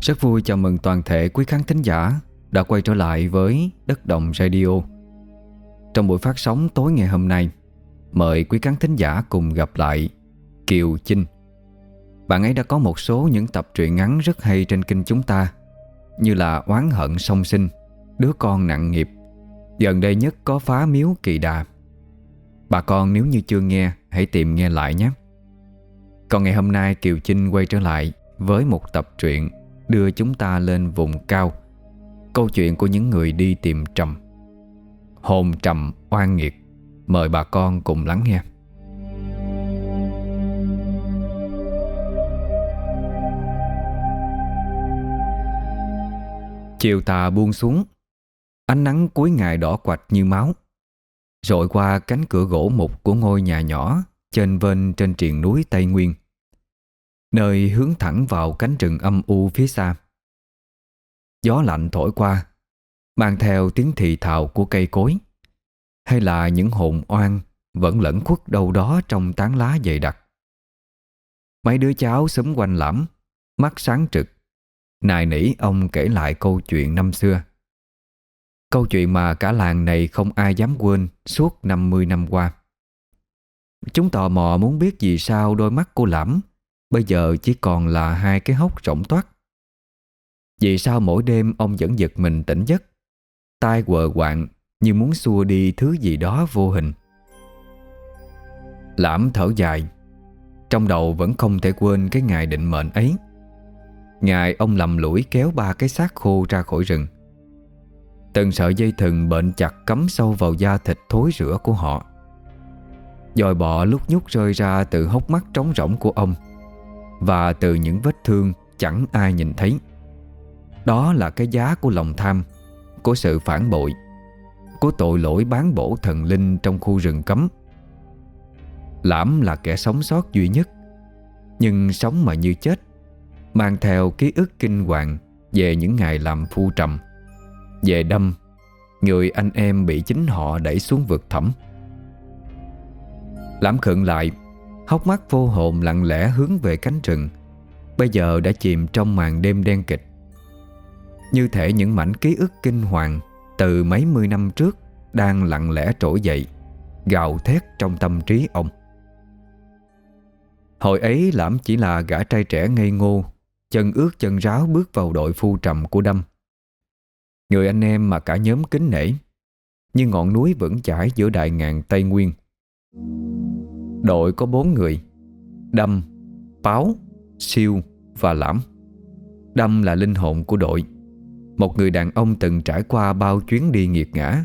Rất vui chào mừng toàn thể quý khán thính giả đã quay trở lại với Đất Đồng Radio. Trong buổi phát sóng tối ngày hôm nay, mời quý khán thính giả cùng gặp lại Kiều Chinh. Bạn ấy đã có một số những tập truyện ngắn rất hay trên kênh chúng ta, như là Oán hận song sinh, Đứa con nặng nghiệp, gần đây nhất có Phá miếu kỳ đà. Bà con nếu như chưa nghe, hãy tìm nghe lại nhé. Còn ngày hôm nay Kiều Chinh quay trở lại với một tập truyện đưa chúng ta lên vùng cao. Câu chuyện của những người đi tìm trầm. Hồn trầm oan nghiệt. Mời bà con cùng lắng nghe. Chiều tà buông xuống. Ánh nắng cuối ngày đỏ quạch như máu. Rội qua cánh cửa gỗ mục của ngôi nhà nhỏ, Trên vên trên triền núi Tây Nguyên. Nơi hướng thẳng vào cánh rừng âm u phía xa. Gió lạnh thổi qua, Mang theo tiếng thì thào của cây cối. Hay là những hồn oan Vẫn lẫn khuất đâu đó trong tán lá dày đặc. Mấy đứa cháu xúm quanh lãm, Mắt sáng trực, Nài nỉ ông kể lại câu chuyện năm xưa. Câu chuyện mà cả làng này không ai dám quên Suốt 50 năm qua. Chúng tò mò muốn biết vì sao đôi mắt cô Lãm Bây giờ chỉ còn là hai cái hốc rỗng toát. Vì sao mỗi đêm ông vẫn giật mình tỉnh giấc? Tai quờ quạng như muốn xua đi thứ gì đó vô hình. Lãm thở dài. Trong đầu vẫn không thể quên cái ngày định mệnh ấy. Ngày ông lầm lũi kéo ba cái xác khô ra khỏi rừng. Từng sợi dây thừng bệnh chặt cắm sâu vào da thịt thối rữa của họ. Dòi bọ lúc nhúc rơi ra từ hốc mắt trống rỗng của ông và từ những vết thương chẳng ai nhìn thấy. Đó là cái giá của lòng tham, Của sự phản bội, Của tội lỗi bán bổ thần linh trong khu rừng cấm. Lãm là kẻ sống sót duy nhất, Nhưng sống mà như chết, Mang theo ký ức kinh hoàng Về những ngày làm phu trầm, Về đâm Người anh em bị chính họ đẩy xuống vực thẳm. Lãm khựng lại Hốc mắt vô hồn lặng lẽ hướng về cánh rừng. Bây giờ đã chìm trong màn đêm đen kịch. Như thể những mảnh ký ức kinh hoàng Từ mấy mươi năm trước Đang lặng lẽ trỗi dậy, Gào thét trong tâm trí ông. Hồi ấy Lãm chỉ là gã trai trẻ ngây ngô, Chân ướt chân ráo bước vào đội phu trầm của Đâm. Người anh em mà cả nhóm kính nể Như ngọn núi vững chãi giữa đại ngàn Tây Nguyên. Đội có bốn người Đâm, Báo, Siêu và Lãm. Đâm là linh hồn của đội. Một người đàn ông từng trải qua bao chuyến đi nghiệt ngã.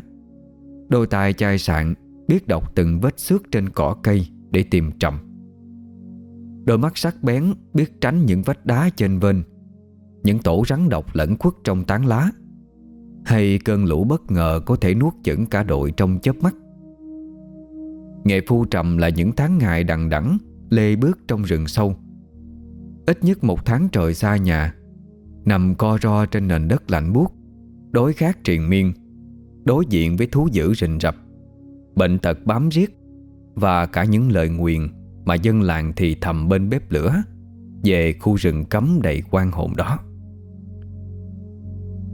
Đôi tay chai sạn Biết đọc từng vết xước trên cỏ cây Để tìm trầm. Đôi mắt sắc bén Biết tránh những vách đá trên vên Những tổ rắn độc lẫn khuất trong tán lá. Hay cơn lũ bất ngờ Có thể nuốt chửng cả đội trong chớp mắt. Nghệ phu trầm là những tháng ngày đằng đẵng, Lê bước trong rừng sâu. Ít nhất một tháng trời xa nhà, Nằm co ro trên nền đất lạnh buốt, Đối khát triền miên, Đối diện với thú dữ rình rập, Bệnh tật bám riết Và cả những lời nguyền Mà dân làng thì thầm bên bếp lửa Về khu rừng cấm đầy quan hồn đó.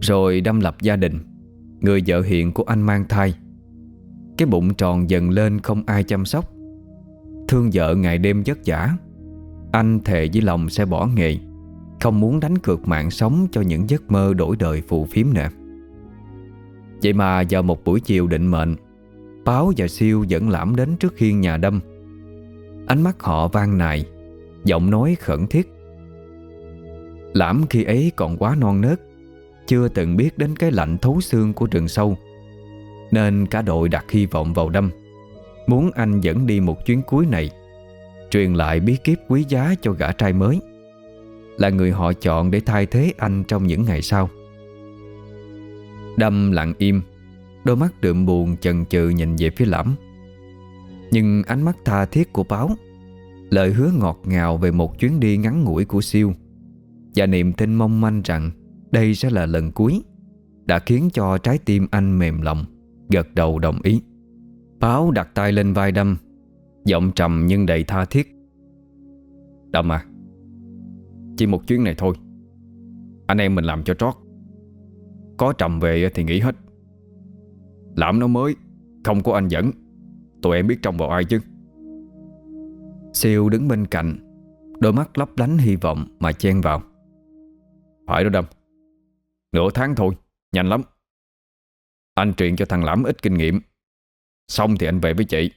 Rồi đâm lập gia đình, Người vợ hiện của anh mang thai cái bụng tròn dần lên không ai chăm sóc. Thương vợ ngày đêm vất vả. Anh thề với lòng sẽ bỏ nghề, Không muốn đánh cược mạng sống Cho những giấc mơ đổi đời phù phiếm nè Vậy mà vào một buổi chiều định mệnh, Báo và siêu dẫn lãm đến trước khiên nhà đâm. Ánh mắt họ vang nài, Giọng nói khẩn thiết. Lãm khi ấy còn quá non nớt, Chưa từng biết đến cái lạnh thấu xương của rừng sâu nên cả đội đặt hy vọng vào Đâm. Muốn anh dẫn đi một chuyến cuối này, Truyền lại bí kíp quý giá cho gã trai mới. Là người họ chọn để thay thế anh trong những ngày sau. Đâm lặng im, Đôi mắt đượm buồn chần chừ nhìn về phía lãm. Nhưng ánh mắt tha thiết của báo, Lời hứa ngọt ngào về một chuyến đi ngắn ngủi của siêu, Và niềm tin mong manh rằng Đây sẽ là lần cuối, Đã khiến cho trái tim anh mềm lòng. Gật đầu đồng ý. Báo đặt tay lên vai Đâm Giọng trầm nhưng đầy tha thiết. Đâm à Chỉ một chuyến này thôi. Anh em mình làm cho trót. Có trầm về thì nghỉ hết. Làm nó mới Không có anh dẫn. Tụi em biết trông vào ai chứ? Siêu đứng bên cạnh Đôi mắt lấp lánh hy vọng mà chen vào. Phải đó Đâm. Nửa tháng thôi, nhanh lắm. Anh truyền cho thằng Lãm ít kinh nghiệm. Xong thì anh về với chị.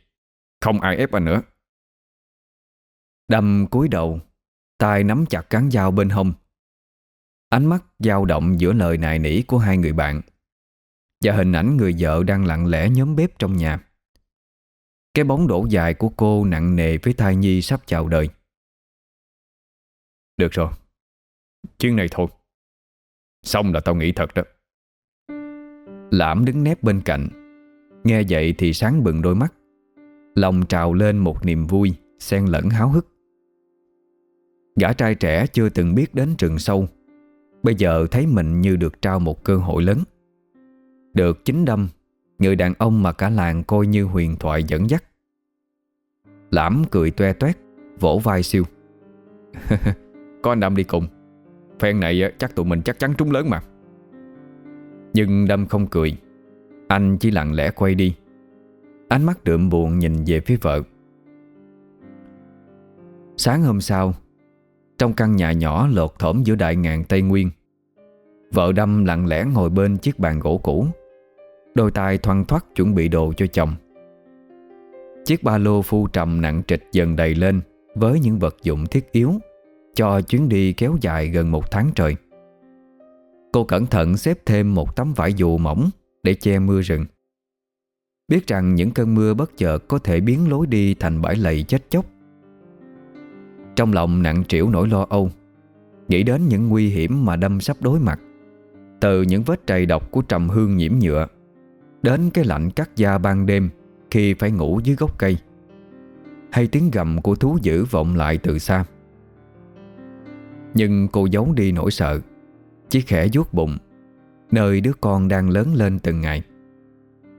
Không ai ép anh nữa. Đâm cúi đầu, tay nắm chặt cán dao bên hông. Ánh mắt dao động giữa lời nài nỉ của hai người bạn Và hình ảnh người vợ đang lặng lẽ nhóm bếp trong nhà. Cái bóng đổ dài của cô nặng nề với thai nhi sắp chào đời. Được rồi. Chuyến này thôi. Xong là tao nghĩ thật đó. Lãm đứng nép bên cạnh. Nghe vậy thì sáng bừng đôi mắt. Lòng trào lên một niềm vui, Xen lẫn háo hức. Gã trai trẻ chưa từng biết đến rừng sâu. Bây giờ thấy mình như được trao một cơ hội lớn. Được chính đâm, Người đàn ông mà cả làng coi như huyền thoại dẫn dắt. Lãm cười toe toét, Vỗ vai siêu. Có anh Đâm đi cùng. Phen này chắc tụi mình chắc chắn trúng lớn mà. Nhưng Đâm không cười. Anh chỉ lặng lẽ quay đi. Ánh mắt đượm buồn nhìn về phía vợ. Sáng hôm sau, Trong căn nhà nhỏ lột thỏm giữa đại ngàn Tây Nguyên, Vợ Đâm lặng lẽ ngồi bên chiếc bàn gỗ cũ, Đôi tay thoăn thoắt chuẩn bị đồ cho chồng. Chiếc ba lô phu trầm nặng trịch dần đầy lên Với những vật dụng thiết yếu Cho chuyến đi kéo dài gần một tháng trời. Cô cẩn thận xếp thêm một tấm vải dù mỏng Để che mưa rừng. Biết rằng những cơn mưa bất chợt Có thể biến lối đi thành bãi lầy chết chóc. Trong lòng nặng trĩu nỗi lo âu, Nghĩ đến những nguy hiểm mà đâm sắp đối mặt, Từ những vết trầy độc của trầm hương nhiễm nhựa, Đến cái lạnh cắt da ban đêm Khi phải ngủ dưới gốc cây, Hay tiếng gầm của thú dữ vọng lại từ xa. Nhưng cô giấu đi nỗi sợ. Chỉ khẽ vuốt bụng. Nơi đứa con đang lớn lên từng ngày.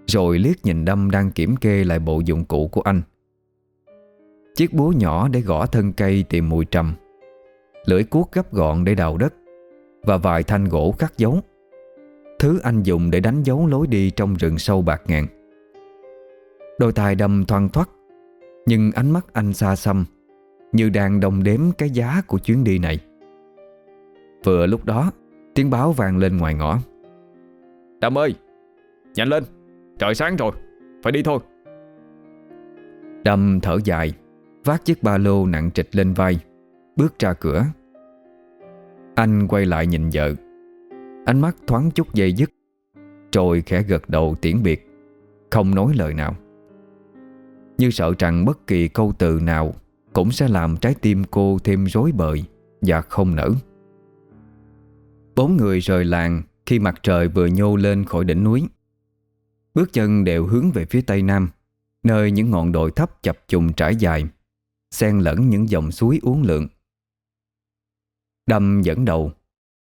Rồi liếc nhìn Đâm đang kiểm kê lại bộ dụng cụ của anh. Chiếc búa nhỏ để gõ thân cây tìm mùi trầm. Lưỡi cuốc gấp gọn để đào đất. Và vài thanh gỗ khắc dấu. Thứ anh dùng để đánh dấu lối đi trong rừng sâu bạc ngàn. Đôi tai đâm thoang thoát. Nhưng ánh mắt anh xa xăm, Như đang đồng đếm cái giá của chuyến đi này. Vừa lúc đó Tiếng báo vang lên ngoài ngõ. Đâm ơi Nhanh lên Trời sáng rồi Phải đi thôi. Đâm thở dài Vác chiếc ba lô nặng trịch lên vai Bước ra cửa. Anh quay lại nhìn vợ. Ánh mắt thoáng chút dây dứt Rồi khẽ gật đầu tiễn biệt Không nói lời nào. Như sợ rằng bất kỳ câu từ nào Cũng sẽ làm trái tim cô thêm rối bời Và không nở Bốn người rời làng Khi mặt trời vừa nhô lên khỏi đỉnh núi. Bước chân đều hướng về phía tây nam, Nơi những ngọn đồi thấp chập trùng trải dài, Xen lẫn những dòng suối uốn lượn. Đâm dẫn đầu,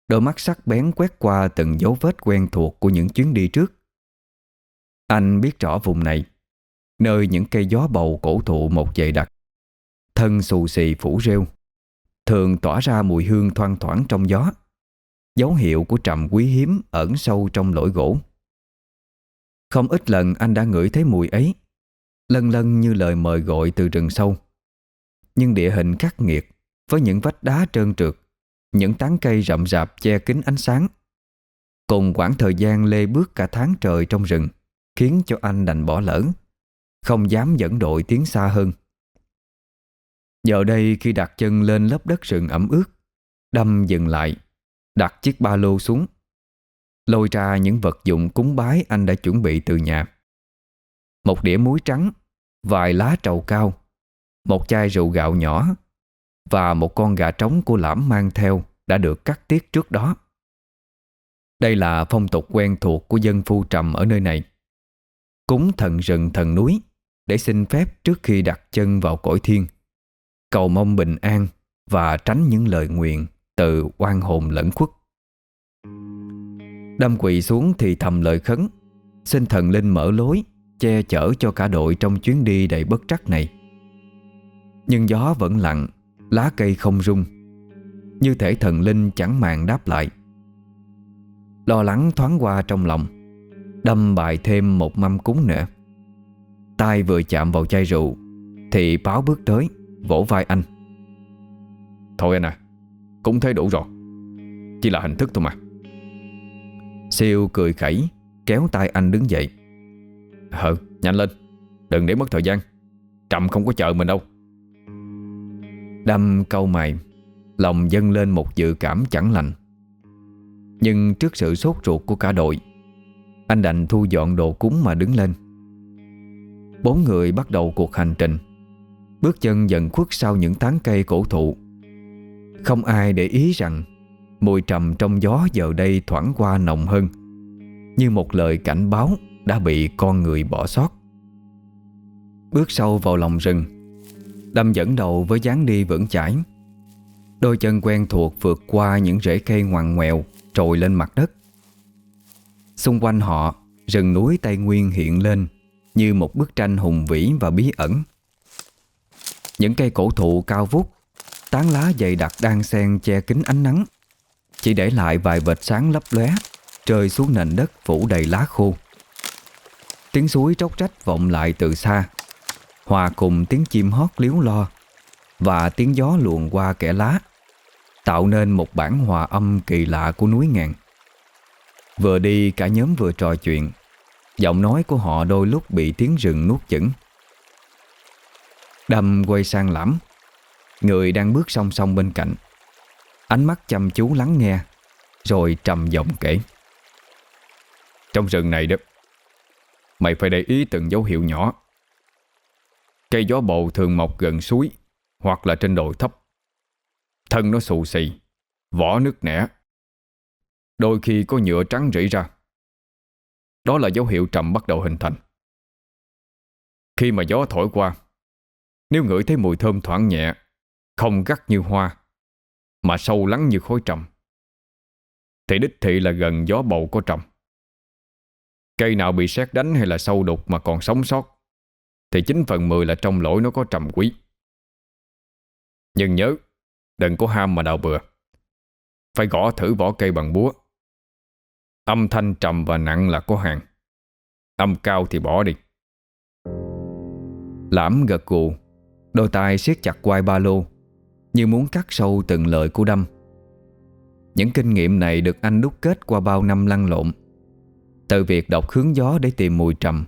Đôi mắt sắc bén quét qua từng dấu vết quen thuộc của những chuyến đi trước. Anh biết rõ vùng này, Nơi những cây gió bầu cổ thụ một dày đặc. Thân xù xì phủ rêu, Thường tỏa ra mùi hương thoang thoảng trong gió. Dấu hiệu của trầm quý hiếm ẩn sâu trong lỗi gỗ. Không ít lần anh đã ngửi thấy mùi ấy Lân lân như lời mời gọi từ rừng sâu. Nhưng địa hình khắc nghiệt, Với những vách đá trơn trượt, những tán cây rậm rạp che kín ánh sáng. Cùng quãng thời gian lê bước cả tháng trời trong rừng, Khiến cho anh đành bỏ lỡ, Không dám dẫn đội tiến xa hơn. Giờ đây khi đặt chân lên lớp đất rừng ẩm ướt, Đâm dừng lại Đặt chiếc ba lô xuống Lôi ra những vật dụng cúng bái anh đã chuẩn bị từ nhà Một đĩa muối trắng Vài lá trầu cao Một chai rượu gạo nhỏ và một con gà trống của lãm mang theo đã được cắt tiết trước đó. Đây là phong tục quen thuộc của dân phu trầm ở nơi này. Cúng thần rừng thần núi để xin phép trước khi đặt chân vào cõi thiên, cầu mong bình an và tránh những lời nguyện từ oan hồn lẫn khuất. Đâm quỳ xuống thì thầm lời khấn, xin thần linh mở lối, che chở cho cả đội trong chuyến đi đầy bất trắc này. Nhưng gió vẫn lặng Lá cây không rung Như thể thần linh chẳng màng đáp lại Lo lắng thoáng qua trong lòng Đâm bài thêm một mâm cúng nữa tay vừa chạm vào chai rượu Thì báo bước tới Vỗ vai anh Thôi anh à cũng thấy đủ rồi. Chỉ là hình thức thôi mà. Siêu cười khẩy, Kéo tay anh đứng dậy. Hờ, nhanh lên. Đừng để mất thời gian. Trầm không có chờ mình đâu. Đâm câu mày, Lòng dâng lên một dự cảm chẳng lành. Nhưng trước sự sốt ruột của cả đội, Anh đành thu dọn đồ cúng mà đứng lên. Bốn người bắt đầu cuộc hành trình. Bước chân dần khuất sau những tán cây cổ thụ. Không ai để ý rằng Mùi trầm trong gió giờ đây thoảng qua nồng hơn, Như một lời cảnh báo Đã bị con người bỏ sót. Bước sâu vào lòng rừng, Đâm dẫn đầu với dáng đi vững chãi. Đôi chân quen thuộc vượt qua những rễ cây ngoằn ngoèo Trồi lên mặt đất. Xung quanh họ, Rừng núi Tây Nguyên hiện lên Như một bức tranh hùng vĩ và bí ẩn. Những cây cổ thụ cao vút Tán lá dày đặc đang xen che kín ánh nắng. Chỉ để lại vài vệt sáng lấp lóe Rơi xuống nền đất phủ đầy lá khô. Tiếng suối tróc trách vọng lại từ xa. Hòa cùng tiếng chim hót liếu lo Và tiếng gió luồn qua kẽ lá, Tạo nên một bản hòa âm kỳ lạ của núi ngàn. Vừa đi, cả nhóm vừa trò chuyện. Giọng nói của họ đôi lúc bị tiếng rừng nuốt chửng. Đâm quay sang lãm. Người đang bước song song bên cạnh. Ánh mắt chăm chú lắng nghe, Rồi trầm giọng kể. Trong rừng này đó, Mày phải để ý từng dấu hiệu nhỏ. Cây gió bầu thường mọc gần suối, Hoặc là trên đồi thấp. Thân nó xù xì, Vỏ nứt nẻ. Đôi khi có nhựa trắng rỉ ra. Đó là dấu hiệu trầm bắt đầu hình thành. Khi mà gió thổi qua, Nếu ngửi thấy mùi thơm thoảng nhẹ không gắt như hoa, Mà sâu lắng như khối trầm. Thì đích thị là gần gió bầu có trầm. Cây nào bị sét đánh hay là sâu đục mà còn sống sót, Thì chín phần 10 là trong lỗi nó có trầm quý. Nhưng nhớ, Đừng có ham mà đào bừa. Phải gõ thử vỏ cây bằng búa. Âm thanh trầm và nặng là có hàng. Âm cao thì bỏ đi. Lãm gật gù, Đôi tay siết chặt quai ba lô. Như muốn cắt sâu từng lời của Đâm. Những kinh nghiệm này được anh đúc kết qua bao năm lăn lộn, Từ việc đọc hướng gió để tìm mùi trầm,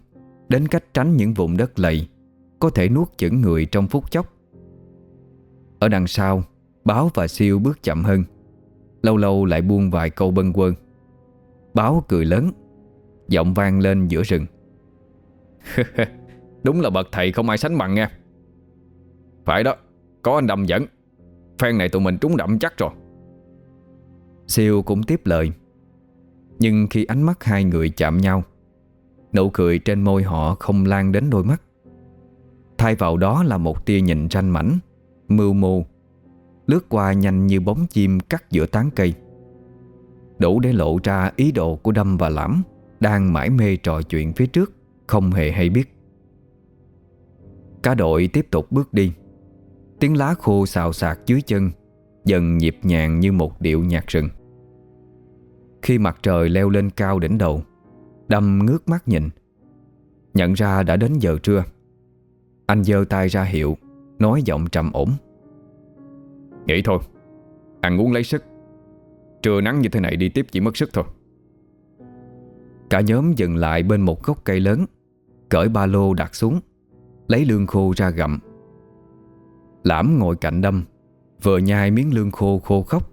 Đến cách tránh những vùng đất lầy, Có thể nuốt chửng người trong phút chốc. Ở đằng sau, Báo và siêu bước chậm hơn, Lâu lâu lại buông vài câu bân quơ. Báo cười lớn, Giọng vang lên giữa rừng. Đúng là bậc thầy không ai sánh bằng nha. Phải đó, Có anh đầm dẫn. Phen này tụi mình trúng đậm chắc rồi. Siêu cũng tiếp lời. Nhưng khi ánh mắt hai người chạm nhau, Nụ cười trên môi họ không lan đến đôi mắt. Thay vào đó là một tia nhìn ranh mảnh, Mưu mô, Lướt qua nhanh như bóng chim cắt giữa tán cây. Đủ để lộ ra ý đồ của Đâm và Lãm Đang mãi mê trò chuyện phía trước, Không hề hay biết. Cả đội tiếp tục bước đi. Tiếng lá khô xào xạc dưới chân, Dần nhịp nhàng như một điệu nhạc rừng. Khi mặt trời leo lên cao đỉnh đầu, Đâm ngước mắt nhìn, Nhận ra đã đến giờ trưa. Anh giơ tay ra hiệu, Nói giọng trầm ổn. Nghĩ thôi, Ăn uống lấy sức. Trưa nắng như thế này đi tiếp chỉ mất sức thôi. Cả nhóm dừng lại bên một gốc cây lớn, Cởi ba lô đặt xuống, Lấy lương khô ra gặm. Lãm ngồi cạnh đâm Vừa nhai miếng lương khô khô khóc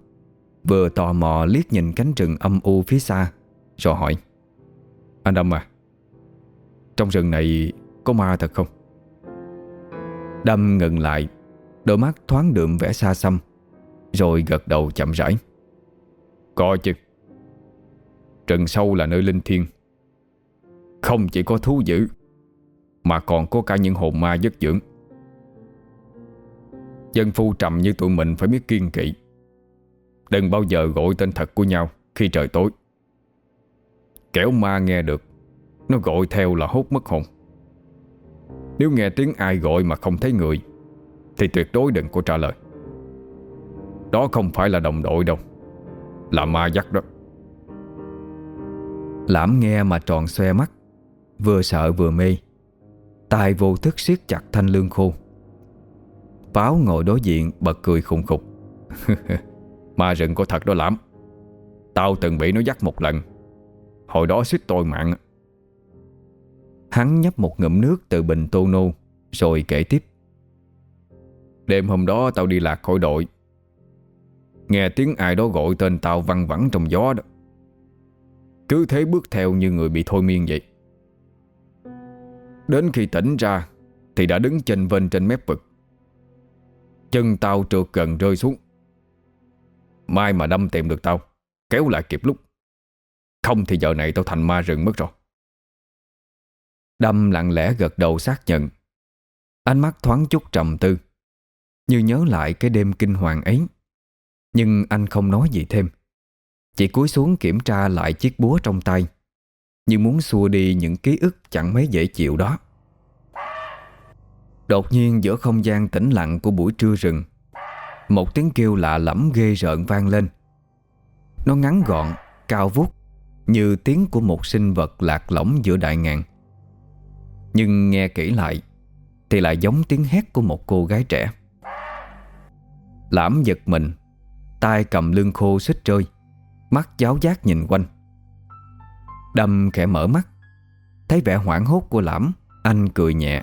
Vừa tò mò liếc nhìn cánh rừng âm u phía xa, Rồi hỏi, Anh Đâm à Trong rừng này có ma thật không? Đâm ngừng lại, Đôi mắt thoáng đượm vẻ xa xăm, Rồi gật đầu chậm rãi, Có chứ Rừng sâu là nơi linh thiêng, Không chỉ có thú dữ, Mà còn có cả những hồn ma giấc dưỡng Dân phu trầm như tụi mình phải biết kiên kỵ. Đừng bao giờ gọi tên thật của nhau Khi trời tối. Kẻo ma nghe được, Nó gọi theo là hút mất hồn. Nếu nghe tiếng ai gọi mà không thấy người, Thì tuyệt đối đừng có trả lời. Đó không phải là đồng đội đâu, Là ma dắt đó. Lãm nghe mà tròn xoe mắt, Vừa sợ vừa mê. Tay vô thức siết chặt thanh lương khô. Báo ngồi đối diện, bật cười khùng khục. Ma rừng có thật đó lắm. Tao từng bị nó dắt một lần. Hồi đó suýt tôi mạng. Hắn nhấp một ngụm nước từ bình tô nô, Rồi kể tiếp. Đêm hôm đó tao đi lạc khỏi đội. Nghe tiếng ai đó gọi tên tao văng vẳng trong gió đó. Cứ thế bước theo như người bị thôi miên vậy. Đến khi tỉnh ra, Thì đã đứng trên vên trên mép vực. Chân tao trượt gần rơi xuống. Mai mà đâm tìm được tao, Kéo lại kịp lúc. Không thì giờ này tao thành ma rừng mất rồi. Đâm lặng lẽ gật đầu xác nhận. Ánh mắt thoáng chút trầm tư, Như nhớ lại cái đêm kinh hoàng ấy. Nhưng anh không nói gì thêm. Chỉ cúi xuống kiểm tra lại chiếc búa trong tay, Như muốn xua đi những ký ức chẳng mấy dễ chịu đó. Đột nhiên giữa không gian tĩnh lặng của buổi trưa rừng Một tiếng kêu lạ lẫm ghê rợn vang lên. Nó ngắn gọn, cao vút Như tiếng của một sinh vật lạc lõng giữa đại ngàn. Nhưng nghe kỹ lại Thì lại giống tiếng hét của một cô gái trẻ. Lãm giật mình tay cầm lưng khô xích rơi Mắt giáo giác nhìn quanh. Đâm khẽ mở mắt Thấy vẻ hoảng hốt của Lãm Anh cười nhẹ.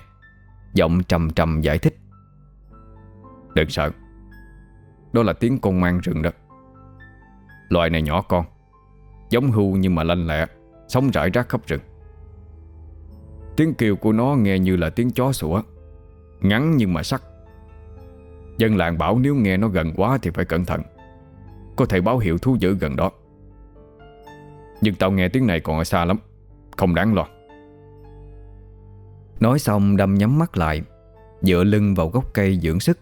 Giọng trầm trầm giải thích. Đừng sợ. Đó là tiếng con mang rừng đó. Loài này nhỏ con. Giống hưu nhưng mà lanh lẹ, Sống rải rác khắp rừng. Tiếng kêu của nó nghe như là tiếng chó sủa, Ngắn nhưng mà sắc. Dân làng bảo nếu nghe nó gần quá Thì phải cẩn thận. Có thể báo hiệu thú dữ gần đó. Nhưng tao nghe tiếng này còn ở xa lắm, Không đáng lo. Nói xong đâm nhắm mắt lại, Dựa lưng vào gốc cây dưỡng sức.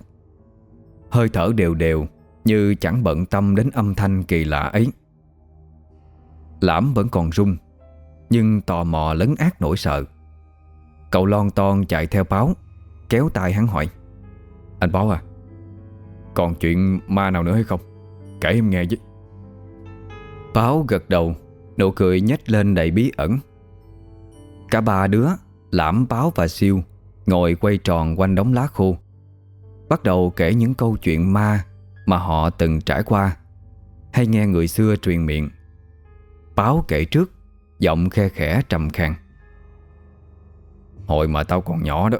Hơi thở đều đều, Như chẳng bận tâm đến âm thanh kỳ lạ ấy. Lãm vẫn còn rung, Nhưng tò mò lấn ác nỗi sợ. Cậu lon ton chạy theo báo, Kéo tay hắn hỏi, Anh báo à Còn chuyện ma nào nữa hay không? Kể em nghe chứ Báo gật đầu, Nụ cười nhếch lên đầy bí ẩn. Cả ba đứa Lãm báo và siêu Ngồi quay tròn quanh đống lá khô, Bắt đầu kể những câu chuyện ma Mà họ từng trải qua, Hay nghe người xưa truyền miệng. Báo kể trước, Giọng khe khẽ trầm khang Hồi mà tao còn nhỏ đó,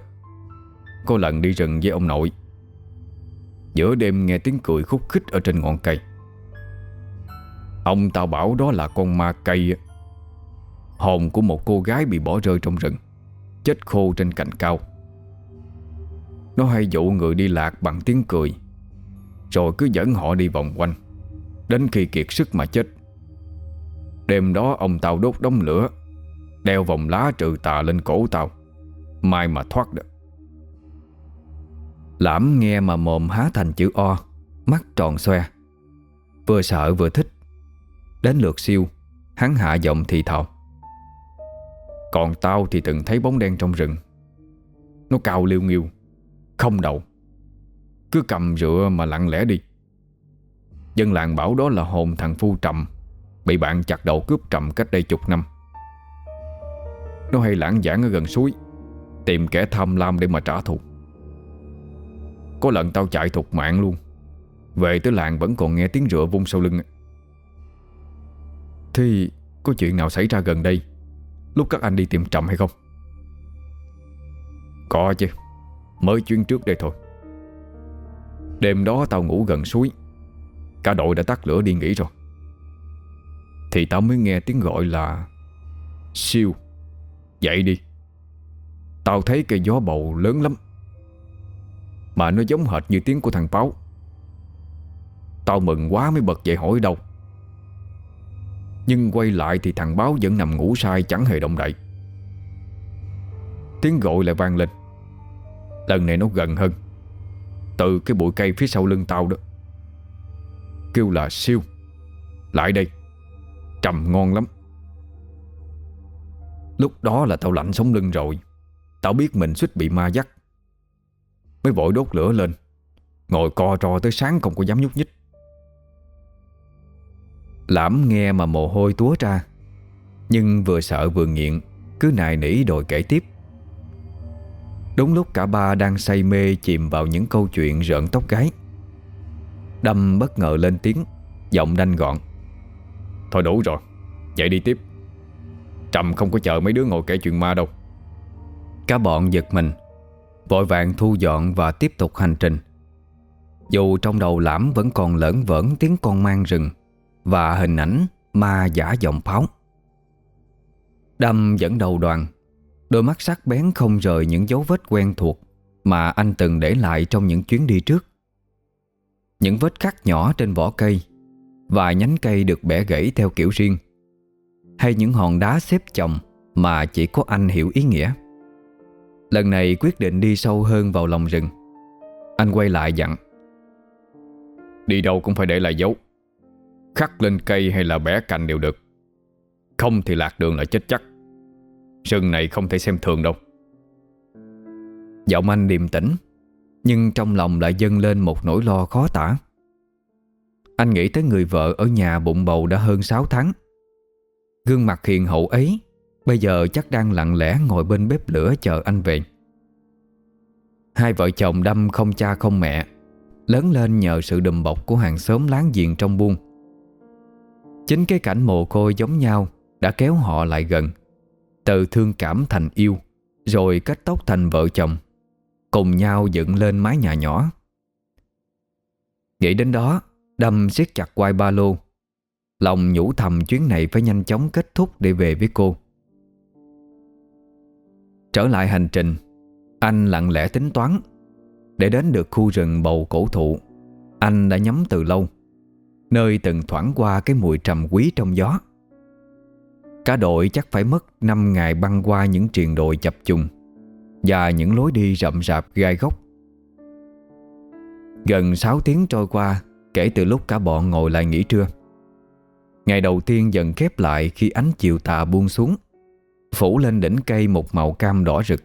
Có lần đi rừng với ông nội. Giữa đêm nghe tiếng cười khúc khích Ở trên ngọn cây. Ông tao bảo đó là con ma cây Hồn của một cô gái bị bỏ rơi trong rừng. Chết khô trên cành cao. Nó hay dụ người đi lạc bằng tiếng cười, Rồi cứ dẫn họ đi vòng quanh, Đến khi kiệt sức mà chết. Đêm đó ông tao đốt đống lửa, Đeo vòng lá trừ tà lên cổ tao, Mai mà thoát được. Lãm nghe mà mồm há thành chữ O, Mắt tròn xoe. Vừa sợ vừa thích, Đến lượt siêu, Hắn hạ giọng thì thào còn tao thì từng thấy bóng đen trong rừng. Nó cao liêu nghiêu, Không đầu Cứ cầm rựa mà lặng lẽ đi. Dân làng bảo đó là hồn thằng Phu Trầm, Bị bạn chặt đầu cướp trầm cách đây chục năm. Nó hay lãng giảng ở gần suối, Tìm kẻ tham lam để mà trả thù. Có lần tao chạy thục mạng luôn, Về tới làng vẫn còn nghe tiếng rựa vung sau lưng. Thì có chuyện nào xảy ra gần đây? Lúc các anh đi tìm Trầm hay không? Có chứ. Mới chuyến trước đây thôi. Đêm đó tao ngủ gần suối. Cả đội đã tắt lửa đi nghỉ rồi. Thì tao mới nghe tiếng gọi là Siêu. Dậy đi. Tao thấy cây gió bầu lớn lắm. Mà nó giống hệt như tiếng của thằng Báo Tao mừng quá mới bật dậy hỏi đâu nhưng quay lại thì thằng báo vẫn nằm ngủ sai chẳng hề động đậy. Tiếng gọi lại vang lên. Lần này nó gần hơn. Từ cái bụi cây phía sau lưng tao đó. Kêu là siêu. Lại đây. Trầm ngon lắm. Lúc đó là tao lạnh sống lưng rồi. Tao biết mình suýt bị ma dắt. Mới vội đốt lửa lên. Ngồi co ro tới sáng không có dám nhúc nhích. Lãm nghe mà mồ hôi túa ra. Nhưng vừa sợ vừa nghiện, Cứ nài nỉ đòi kể tiếp. Đúng lúc cả ba đang say mê Chìm vào những câu chuyện rợn tóc gái Đâm bất ngờ lên tiếng, Giọng đanh gọn. Thôi đủ rồi, Dậy đi tiếp. Trầm không có chờ mấy đứa ngồi kể chuyện ma đâu. Cả bọn giật mình, Vội vàng thu dọn và tiếp tục hành trình. Dù trong đầu lãm vẫn còn lẫn vẫn tiếng con mang rừng và hình ảnh ma giả giọng pháo. Đâm dẫn đầu đoàn, Đôi mắt sắc bén không rời những dấu vết quen thuộc Mà anh từng để lại trong những chuyến đi trước. Những vết khắc nhỏ trên vỏ cây Và nhánh cây được bẻ gãy theo kiểu riêng, Hay những hòn đá xếp chồng Mà chỉ có anh hiểu ý nghĩa. Lần này quyết định đi sâu hơn vào lòng rừng. Anh quay lại dặn, Đi đâu cũng phải để lại dấu. Khắc lên cây hay là bẻ cành đều được. Không thì lạc đường là chết chắc. Rừng này không thể xem thường đâu. Giọng anh điềm tĩnh, Nhưng trong lòng lại dâng lên một nỗi lo khó tả. Anh nghĩ tới người vợ ở nhà bụng bầu đã hơn 6 tháng. Gương mặt hiền hậu ấy Bây giờ chắc đang lặng lẽ ngồi bên bếp lửa chờ anh về. Hai vợ chồng đâm không cha không mẹ, Lớn lên nhờ sự đùm bọc của hàng xóm láng giềng trong buôn. Chính cái cảnh mồ côi giống nhau Đã kéo họ lại gần. Từ thương cảm thành yêu, Rồi kết tóc thành vợ chồng, Cùng nhau dựng lên mái nhà nhỏ. Nghĩ đến đó, Đâm siết chặt quai ba lô. Lòng nhủ thầm chuyến này phải nhanh chóng kết thúc để về với cô. Trở lại hành trình, Anh lặng lẽ tính toán. Để đến được khu rừng bầu cổ thụ, Anh đã nhắm từ lâu. Nơi từng thoảng qua cái mùi trầm quý trong gió. Cả đội chắc phải mất 5 ngày băng qua những triền đồi chập trùng Và những lối đi rậm rạp gai góc. Gần 6 tiếng trôi qua Kể từ lúc cả bọn ngồi lại nghỉ trưa. Ngày đầu tiên dần khép lại khi ánh chiều tà buông xuống, Phủ lên đỉnh cây một màu cam đỏ rực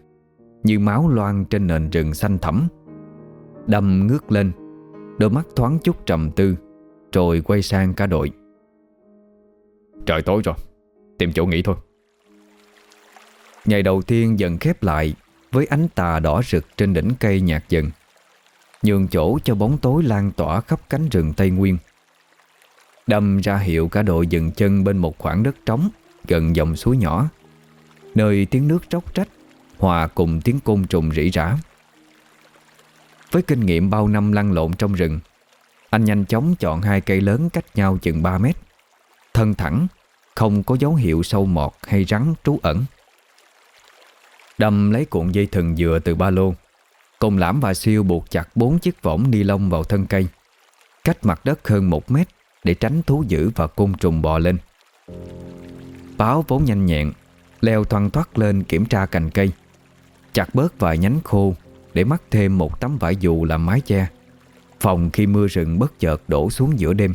Như máu loan trên nền rừng xanh thẳm. Đâm ngước lên, Đôi mắt thoáng chút trầm tư. Rồi quay sang cả đội. Trời tối rồi Tìm chỗ nghỉ thôi. Ngày đầu tiên dần khép lại Với ánh tà đỏ rực trên đỉnh cây nhạt dần Nhường chỗ cho bóng tối lan tỏa khắp cánh rừng Tây Nguyên. Đâm ra hiệu cả đội dừng chân bên một khoảng đất trống Gần dòng suối nhỏ Nơi tiếng nước róc rách Hòa cùng tiếng côn trùng rỉ rả. Với kinh nghiệm bao năm lăn lộn trong rừng anh nhanh chóng chọn hai cây lớn cách nhau chừng 3 mét. Thân thẳng, Không có dấu hiệu sâu mọt hay rắn trú ẩn. Đâm lấy cuộn dây thừng dừa từ ba lô. Cùng lãm và siêu buộc chặt bốn chiếc võng ni lông vào thân cây. Cách mặt đất hơn một mét Để tránh thú dữ và côn trùng bò lên. Báo vốn nhanh nhẹn, Leo thoăn thoát lên kiểm tra cành cây. Chặt bớt vài nhánh khô Để mắc thêm một tấm vải dù làm mái che. Phòng khi mưa rừng bất chợt đổ xuống giữa đêm.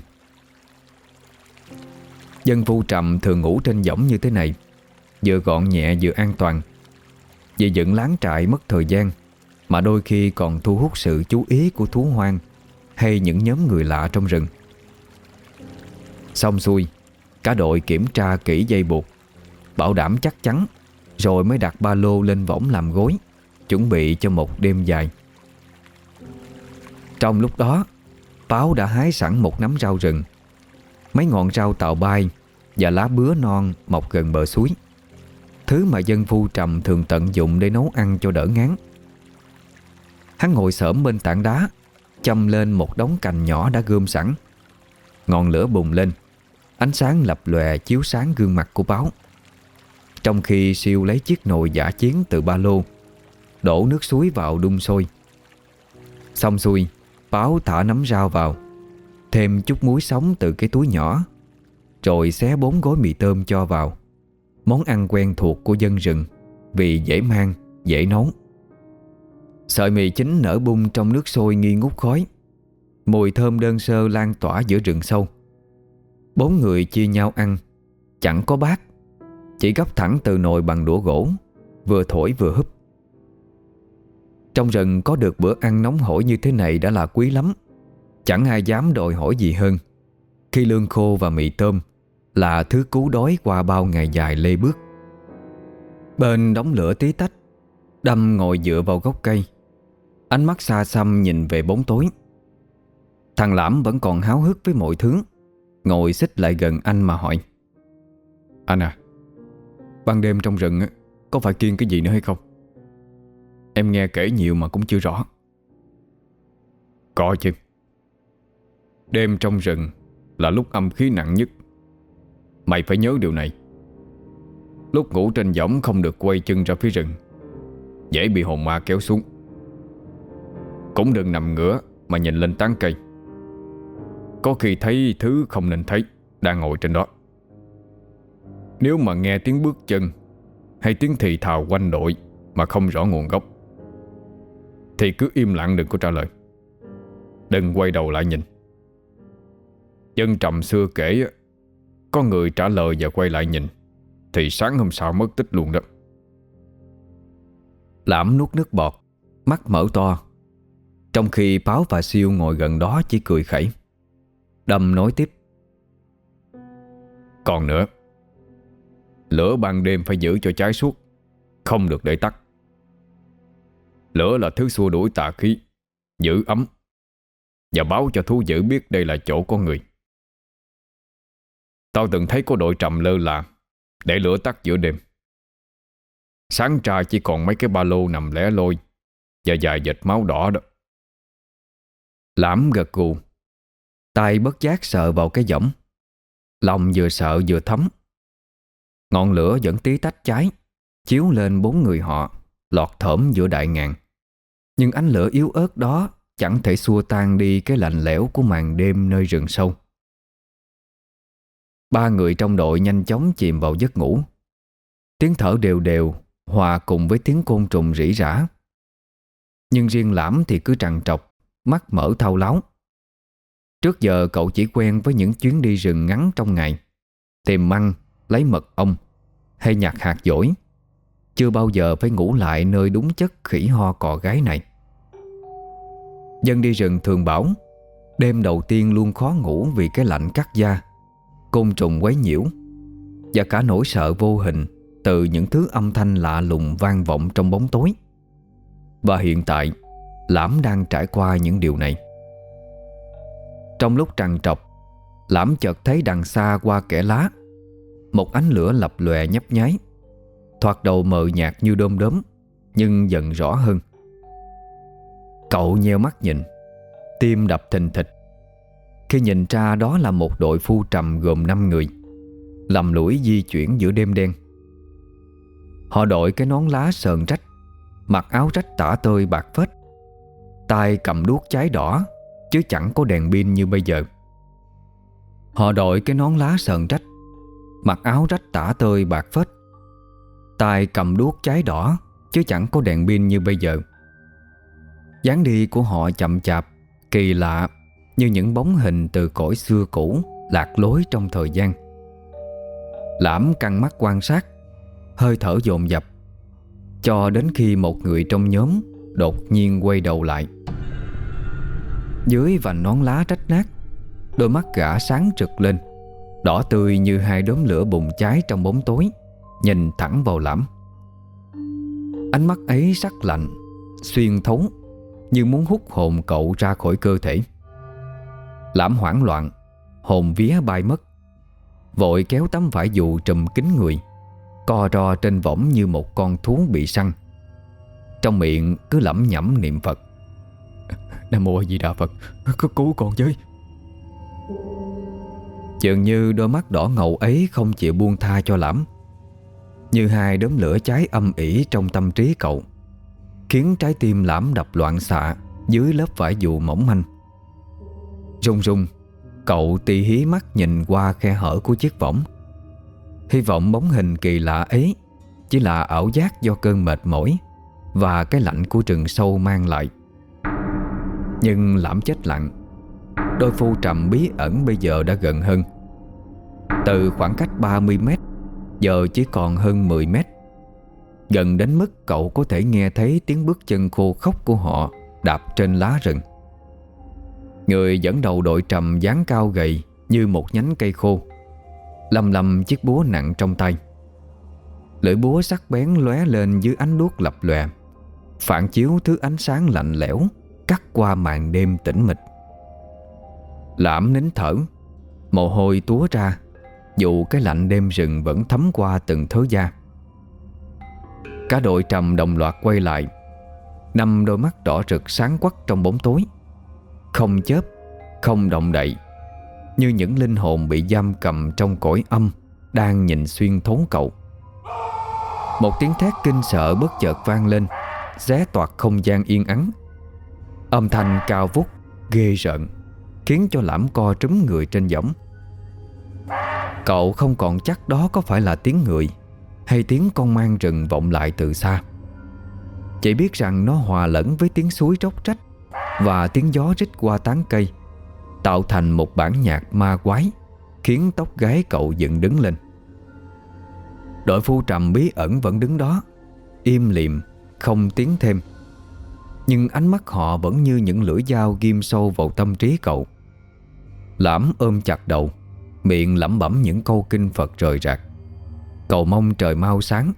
Dân phu trầm thường ngủ trên võng như thế này, Vừa gọn nhẹ vừa an toàn. Vì dựng láng trại mất thời gian, Mà đôi khi còn thu hút sự chú ý của thú hoang Hay những nhóm người lạ trong rừng. Xong xuôi, Cả đội kiểm tra kỹ dây buộc, Bảo đảm chắc chắn, Rồi mới đặt ba lô lên võng làm gối, Chuẩn bị cho một đêm dài. Trong lúc đó Báo đã hái sẵn một nắm rau rừng. Mấy ngọn rau tàu bay Và lá bứa non mọc gần bờ suối. Thứ mà dân phu trầm thường tận dụng để nấu ăn cho đỡ ngán. Hắn ngồi sởm bên tảng đá, Châm lên một đống cành nhỏ đã gom sẵn. Ngọn lửa bùng lên, Ánh sáng lập lòe chiếu sáng gương mặt của báo trong khi siêu lấy chiếc nồi giả chiến từ ba lô, Đổ nước suối vào đun sôi. Xong xuôi Báo thả nấm rau vào. Thêm chút muối sống từ cái túi nhỏ Rồi xé bốn gói mì tôm cho vào. Món ăn quen thuộc của dân rừng Vì dễ mang, dễ nấu. Sợi mì chính nở bung trong nước sôi nghi ngút khói. Mùi thơm đơn sơ lan tỏa giữa rừng sâu. Bốn người chia nhau ăn Chẳng có bát. Chỉ gấp thẳng từ nồi bằng đũa gỗ Vừa thổi vừa húp. Trong rừng có được bữa ăn nóng hổi như thế này đã là quý lắm. Chẳng ai dám đòi hỏi gì hơn. Khi lương khô và mì tôm Là thứ cứu đói qua bao ngày dài lê bước. Bên đống lửa tí tách, Đâm ngồi dựa vào gốc cây. Ánh mắt xa xăm nhìn về bóng tối. Thằng Lãm vẫn còn háo hức với mọi thứ, Ngồi xích lại gần anh mà hỏi. Anh à Ban đêm trong rừng Có phải kiêng cái gì nữa hay không? Em nghe kể nhiều mà cũng chưa rõ. Có chứ. Đêm trong rừng Là lúc âm khí nặng nhất. Mày phải nhớ điều này. Lúc ngủ trên võng không được quay chân ra phía rừng, Dễ bị hồn ma kéo xuống. Cũng đừng nằm ngửa Mà nhìn lên tán cây. Có khi thấy thứ không nên thấy Đang ngồi trên đó. Nếu mà nghe tiếng bước chân Hay tiếng thì thào quanh đội Mà không rõ nguồn gốc thì cứ im lặng đừng có trả lời. Đừng quay đầu lại nhìn. Dân trầm xưa kể, Có người trả lời và quay lại nhìn, Thì sáng hôm sau mất tích luôn đó. Lãm nuốt nước bọt, Mắt mở to, Trong khi Báo và Siêu ngồi gần đó chỉ cười khẩy. Đâm nói tiếp. Còn nữa, Lửa ban đêm phải giữ cho cháy suốt, Không được để tắt. Lửa là thứ xua đuổi tà khí, Giữ ấm, Và báo cho thú dữ biết đây là chỗ có người. Tao từng thấy có đội trầm lơ là Để lửa tắt giữa đêm. Sáng ra chỉ còn mấy cái ba lô nằm lẻ loi Và dài dệt máu đỏ đó. Lãm gật gù, tay bất giác sợ vào cái giỏng Lòng vừa sợ vừa thấm. Ngọn lửa vẫn tí tách cháy, Chiếu lên bốn người họ Lọt thởm giữa đại ngàn. Nhưng ánh lửa yếu ớt đó Chẳng thể xua tan đi cái lạnh lẽo của màn đêm nơi rừng sâu. Ba người trong đội nhanh chóng chìm vào giấc ngủ. Tiếng thở đều đều Hòa cùng với tiếng côn trùng rỉ rả. Nhưng riêng lãm thì cứ trằn trọc Mắt mở thao láo. Trước giờ cậu chỉ quen với những chuyến đi rừng ngắn trong ngày Tìm măng, lấy mật ong Hay nhặt hạt dổi. Chưa bao giờ phải ngủ lại nơi đúng chất khỉ ho cò gái này. Dân đi rừng thường bảo, Đêm đầu tiên luôn khó ngủ vì cái lạnh cắt da. Côn trùng quấy nhiễu, Và cả nỗi sợ vô hình Từ những thứ âm thanh lạ lùng vang vọng trong bóng tối. Và hiện tại, Lãm đang trải qua những điều này. Trong lúc trằn trọc, Lãm chợt thấy đằng xa qua kẻ lá. Một ánh lửa lập lòe nhấp nháy, Thoạt đầu mờ nhạt như đom đóm, Nhưng dần rõ hơn. Cậu nheo mắt nhìn, Tim đập thình thịch. Khi nhìn ra đó là một đội phu trầm gồm 5 người, Lầm lũi di chuyển giữa đêm đen. Họ đội cái nón lá sờn rách, Mặc áo rách tả tơi bạc phết, tay cầm đuốc cháy đỏ, Chứ chẳng có đèn pin như bây giờ. Họ đội cái nón lá sờn rách, Mặc áo rách tả tơi bạc phết, tay cầm đuốc cháy đỏ, Chứ chẳng có đèn pin như bây giờ dáng đi của họ chậm chạp, Kỳ lạ Như những bóng hình từ cõi xưa cũ Lạc lối trong thời gian. Lãm căng mắt quan sát, Hơi thở dồn dập, Cho đến khi một người trong nhóm Đột nhiên quay đầu lại. Dưới vành nón lá rách nát, Đôi mắt gã sáng trực lên, Đỏ tươi như hai đốm lửa bùng cháy trong bóng tối, Nhìn thẳng vào lãm. Ánh mắt ấy sắc lạnh, Xuyên thấu như muốn hút hồn cậu ra khỏi cơ thể. Lãm hoảng loạn Hồn vía bay mất. Vội kéo tấm vải dù trùm kín người Co ro trên võng như một con thú bị săn. Trong miệng cứ lẩm nhẩm niệm Phật. Nam Mô Di Đà Phật Cứ cứu con với. Dường như đôi mắt đỏ ngầu ấy Không chịu buông tha cho lãm Như hai đốm lửa cháy âm ỉ Trong tâm trí cậu Khiến trái tim lãm đập loạn xạ Dưới lớp vải dù mỏng manh. Rung rung Cậu tì hí mắt nhìn qua khe hở của chiếc võng. Hy vọng bóng hình kỳ lạ ấy Chỉ là ảo giác do cơn mệt mỏi Và cái lạnh của rừng sâu mang lại. Nhưng lãm chết lặng, Đôi phu trầm bí ẩn bây giờ đã gần hơn. Từ khoảng cách 30 mét, Giờ chỉ còn hơn 10 mét. Gần đến mức cậu có thể nghe thấy tiếng bước chân khô khốc của họ Đạp trên lá rừng. Người dẫn đầu đội trầm dáng cao gầy Như một nhánh cây khô Lầm lầm chiếc búa nặng trong tay. Lưỡi búa sắc bén lóe lên dưới ánh đuốc lập lòe, Phản chiếu thứ ánh sáng lạnh lẽo Cắt qua màn đêm tĩnh mịch. Lãm nín thở, Mồ hôi túa ra, Dù cái lạnh đêm rừng vẫn thấm qua từng thớ da. Cả đội trầm đồng loạt quay lại. Năm đôi mắt đỏ rực sáng quắc trong bóng tối. Không chớp, Không động đậy. Như những linh hồn bị giam cầm trong cõi âm, Đang nhìn xuyên thốn cậu. Một tiếng thét kinh sợ bất chợt vang lên Ré toạt không gian yên ắng. Âm thanh cao vút, Ghê rợn, Khiến cho lãm co trúng người trên giỏng Cậu không còn chắc đó có phải là tiếng người. Hay tiếng con mang rừng vọng lại từ xa? Chỉ biết rằng nó hòa lẫn với tiếng suối róc rách Và tiếng gió rít qua tán cây, Tạo thành một bản nhạc ma quái, Khiến tóc gái cậu dựng đứng lên. Đội phu trầm bí ẩn vẫn đứng đó, Im liệm Không tiếng thêm. Nhưng ánh mắt họ vẫn như những lưỡi dao ghim sâu vào tâm trí cậu. Lãm ôm chặt đầu, Miệng lẩm bẩm những câu kinh Phật rời rạc. Cầu mong trời mau sáng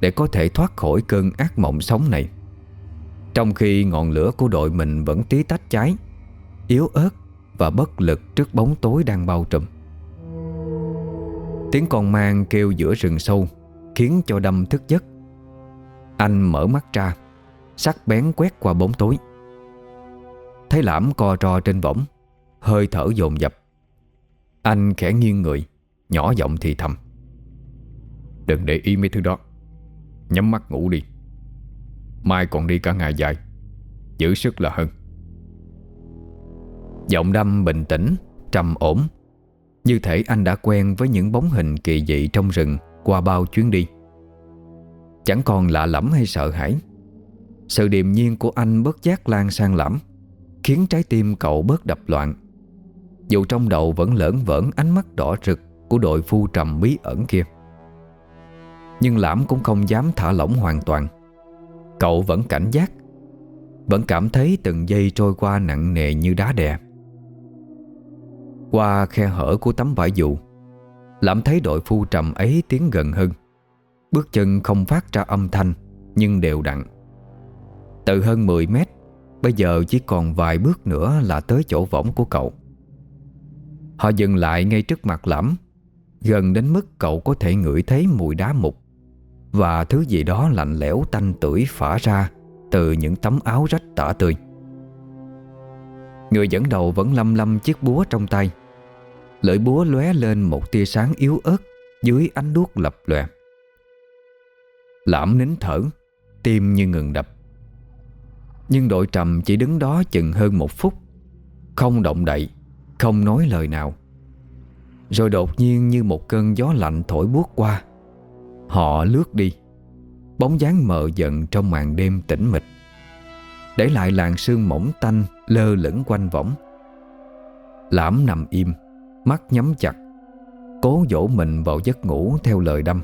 Để có thể thoát khỏi cơn ác mộng sống này. Trong khi ngọn lửa của đội mình vẫn tí tách cháy, Yếu ớt và bất lực trước bóng tối đang bao trùm. Tiếng con mang kêu giữa rừng sâu Khiến cho đâm thức giấc. Anh mở mắt ra, Sắc bén quét qua bóng tối. Thấy lãm co ro trên võng, Hơi thở dồn dập. Anh khẽ nghiêng người, Nhỏ giọng thì thầm. Đừng để ý mấy thứ đó. Nhắm mắt ngủ đi. Mai còn đi cả ngày dài. Giữ sức là hơn. Giọng đâm bình tĩnh, Trầm ổn. Như thể anh đã quen với những bóng hình kỳ dị trong rừng Qua bao chuyến đi. Chẳng còn lạ lẫm hay sợ hãi. Sự điềm nhiên của anh bớt giác lan sang lẫm, Khiến trái tim cậu bớt đập loạn. Dù trong đầu vẫn lởn vởn ánh mắt đỏ rực Của đội phu trầm bí ẩn kia. Nhưng Lãm cũng không dám thả lỏng hoàn toàn. Cậu vẫn cảnh giác. Vẫn cảm thấy từng giây trôi qua nặng nề như đá đè. Qua khe hở của tấm vải dù, Lãm thấy đội phu trầm ấy tiến gần hơn. Bước chân không phát ra âm thanh, Nhưng đều đặn. Từ hơn 10 mét, Bây giờ chỉ còn vài bước nữa là tới chỗ võng của cậu. Họ dừng lại ngay trước mặt lãm, Gần đến mức cậu có thể ngửi thấy mùi đá mục. Và thứ gì đó lạnh lẽo tanh tưởi phả ra Từ những tấm áo rách tả tươi. Người dẫn đầu vẫn lâm lâm chiếc búa trong tay. Lưỡi búa lóe lên một tia sáng yếu ớt Dưới ánh đuốc lập lòe. Lãm nín thở, Tim như ngừng đập. Nhưng đội trầm chỉ đứng đó chừng hơn một phút, Không động đậy, Không nói lời nào. Rồi đột nhiên như một cơn gió lạnh thổi buốt qua Họ lướt đi. Bóng dáng mờ dần trong màn đêm tĩnh mịch. Để lại làn sương mỏng tanh Lơ lửng quanh võng. Lãm nằm im, Mắt nhắm chặt, Cố dỗ mình vào giấc ngủ theo lời đâm.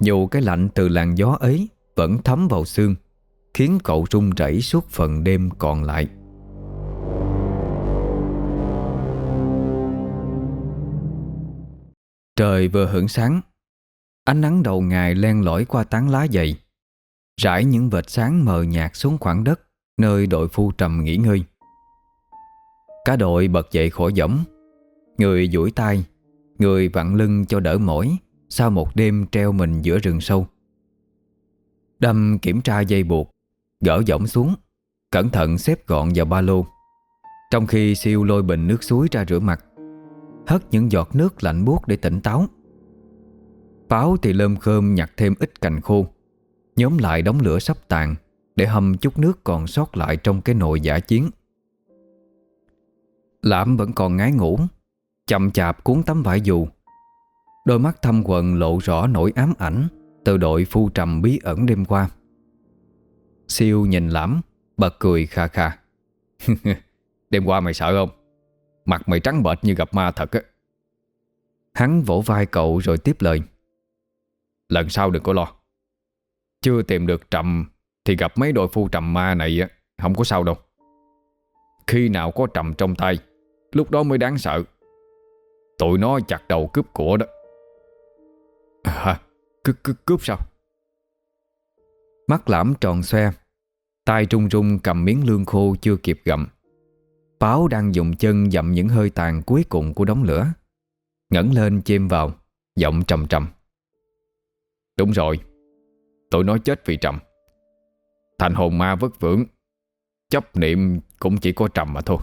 Dù cái lạnh từ làn gió ấy Vẫn thấm vào xương, Khiến cậu run rẩy suốt phần đêm còn lại. Trời vừa hưởng sáng Ánh nắng đầu ngày len lỏi qua tán lá dày. Rải những vệt sáng mờ nhạt xuống khoảng đất, Nơi đội phu trầm nghỉ ngơi. Cả đội bật dậy khỏi võng Người duỗi tay, Người vặn lưng cho đỡ mỏi Sau một đêm treo mình giữa rừng sâu. Đâm kiểm tra dây buộc, Gỡ võng xuống, Cẩn thận xếp gọn vào ba lô. Trong khi siêu lôi bình nước suối ra rửa mặt, Hất những giọt nước lạnh buốt để tỉnh táo. Pháo thì lơm khơm nhặt thêm ít cành khô. Nhóm lại đóng lửa sắp tàn, Để hâm chút nước còn sót lại trong cái nồi giả chiến. Lãm vẫn còn ngái ngủ, Chậm chạp cuốn tấm vải dù. Đôi mắt thâm quần lộ rõ nỗi ám ảnh Từ đội phu trầm bí ẩn đêm qua. Siêu nhìn lãm, Bật cười kha kha. Đêm qua mày sợ không? Mặt mày trắng bệch như gặp ma thật á. Hắn vỗ vai cậu rồi tiếp lời. Lần sau đừng có lo. Chưa tìm được trầm Thì gặp mấy đội phu trầm ma này Không có sao đâu. Khi nào có trầm trong tay Lúc đó mới đáng sợ. Tụi nó chặt đầu cướp của đó. Hả? Cướp, cướp, cướp sao? Mắt lãm tròn xoe tay trung trung cầm miếng lương khô chưa kịp gặm. Báo đang dùng chân dậm những hơi tàn cuối cùng của đống lửa. Ngẩng lên chêm vào Giọng trầm trầm. Đúng rồi. Tụi nó chết vì trầm. Thành hồn ma vất vưởng, Chấp niệm cũng chỉ có trầm mà thôi.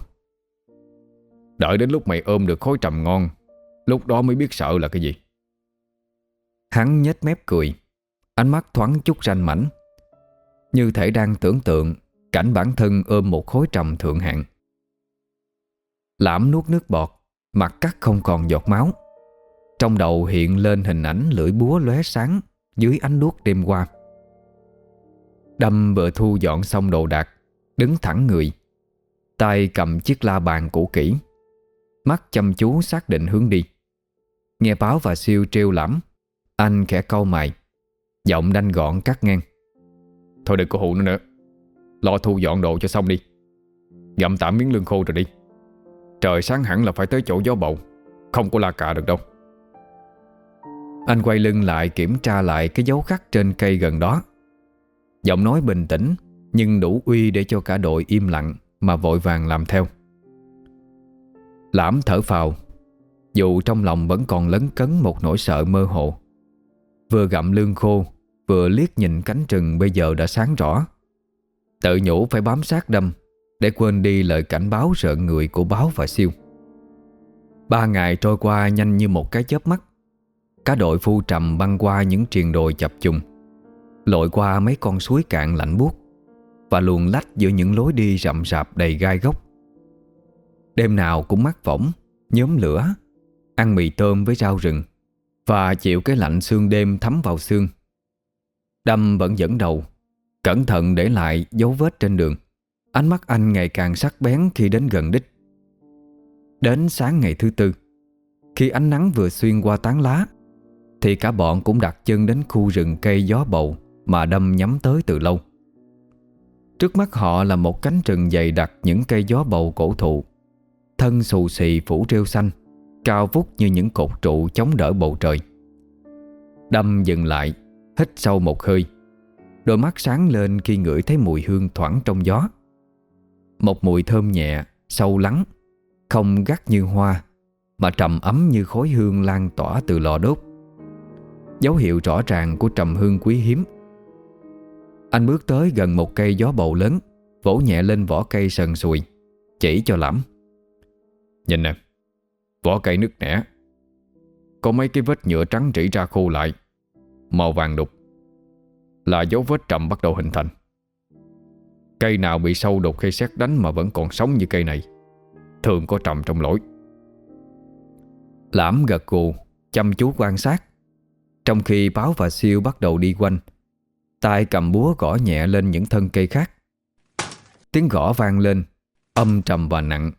Đợi đến lúc mày ôm được khối trầm ngon, Lúc đó mới biết sợ là cái gì. Hắn nhếch mép cười, Ánh mắt thoáng chút ranh mảnh. Như thể đang tưởng tượng Cảnh bản thân ôm một khối trầm thượng hạng. Lãm nuốt nước bọt, Mặt cắt không còn giọt máu. Trong đầu hiện lên hình ảnh lưỡi búa lóe sáng. Dưới ánh đuốc đêm qua. Đâm vừa thu dọn xong đồ đạc, Đứng thẳng người. Tay cầm chiếc la bàn cũ kỹ. Mắt chăm chú xác định hướng đi. Nghe báo và siêu trêu lắm Anh khẽ câu mày, Giọng đanh gọn cắt ngang. Thôi đừng có hụ nữa nữa. Lo thu dọn đồ cho xong đi. Gặm tạm miếng lương khô rồi đi. Trời sáng hẳn là phải tới chỗ gió bầu, Không có la cà được đâu. Anh quay lưng lại kiểm tra lại Cái dấu khắc trên cây gần đó. Giọng nói bình tĩnh, Nhưng đủ uy để cho cả đội im lặng Mà vội vàng làm theo. Lãm thở phào, Dù trong lòng vẫn còn lấn cấn Một nỗi sợ mơ hồ. Vừa gặm lương khô, Vừa liếc nhìn cánh rừng bây giờ đã sáng rõ. Tự nhủ phải bám sát đâm, Để quên đi lời cảnh báo sợ người của báo và siêu. Ba ngày trôi qua nhanh như một cái chớp mắt. Cả đội phu trầm băng qua những triền đồi chập trùng Lội qua mấy con suối cạn lạnh buốt Và luồn lách giữa những lối đi rậm rạp đầy gai góc. Đêm nào cũng mắc võng, Nhóm lửa, Ăn mì tôm với rau rừng Và chịu cái lạnh xương đêm thấm vào xương. Đâm vẫn dẫn đầu, Cẩn thận để lại dấu vết trên đường. Ánh mắt anh ngày càng sắc bén khi đến gần đích. Đến sáng ngày thứ tư, Khi ánh nắng vừa xuyên qua tán lá thì cả bọn cũng đặt chân đến khu rừng cây gió bầu Mà đâm nhắm tới từ lâu. Trước mắt họ là một cánh rừng dày đặc những cây gió bầu cổ thụ. Thân xù xì phủ rêu xanh Cao vút như những cột trụ chống đỡ bầu trời. Đâm dừng lại Hít sâu một hơi. Đôi mắt sáng lên khi ngửi thấy mùi hương thoảng trong gió. Một mùi thơm nhẹ, sâu lắng Không gắt như hoa Mà trầm ấm như khói hương lan tỏa từ lò đốt. Dấu hiệu rõ ràng của trầm hương quý hiếm. Anh bước tới gần một cây gió bầu lớn, Vỗ nhẹ lên vỏ cây sần sùi, Chỉ cho lắm Nhìn nè, Vỏ cây nứt nẻ. Có mấy cái vết nhựa trắng rỉ ra khô lại, Màu vàng đục. Là dấu vết trầm bắt đầu hình thành. Cây nào bị sâu đục hay xét đánh Mà vẫn còn sống như cây này, Thường có trầm trong lỗi Lãm gật gù, Chăm chú quan sát. Trong khi báo và siêu bắt đầu đi quanh tay cầm búa gõ nhẹ lên những thân cây khác. Tiếng gõ vang lên Âm trầm và nặng.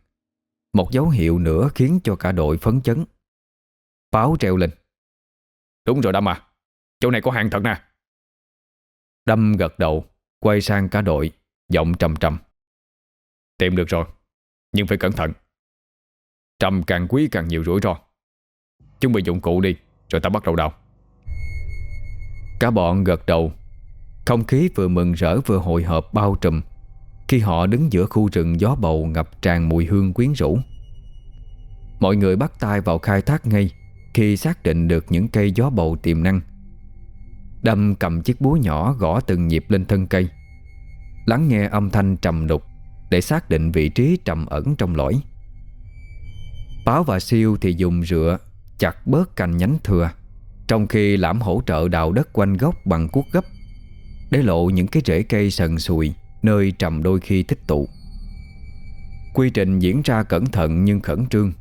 Một dấu hiệu nữa khiến cho cả đội phấn chấn. Báo treo lên. Đúng rồi Đâm à. Chỗ này có hàng thật nè. Đâm gật đầu Quay sang cả đội Giọng trầm trầm. Tìm được rồi Nhưng phải cẩn thận. Trầm càng quý càng nhiều rủi ro. Chuẩn bị dụng cụ đi Rồi ta bắt đầu đào Cả bọn gật đầu. Không khí vừa mừng rỡ vừa hồi hộp bao trùm, Khi họ đứng giữa khu rừng gió bầu ngập tràn mùi hương quyến rũ. Mọi người bắt tay vào khai thác ngay Khi xác định được những cây gió bầu tiềm năng. Đâm cầm chiếc búa nhỏ gõ từng nhịp lên thân cây, Lắng nghe âm thanh trầm đục Để xác định vị trí trầm ẩn trong lõi. Báo và siêu thì dùng rựa Chặt bớt cành nhánh thừa. Trong khi lãm hỗ trợ đào đất quanh gốc bằng cuốc gấp Để lộ những cái rễ cây sần sùi Nơi trầm đôi khi tích tụ. Quy trình diễn ra cẩn thận nhưng khẩn trương.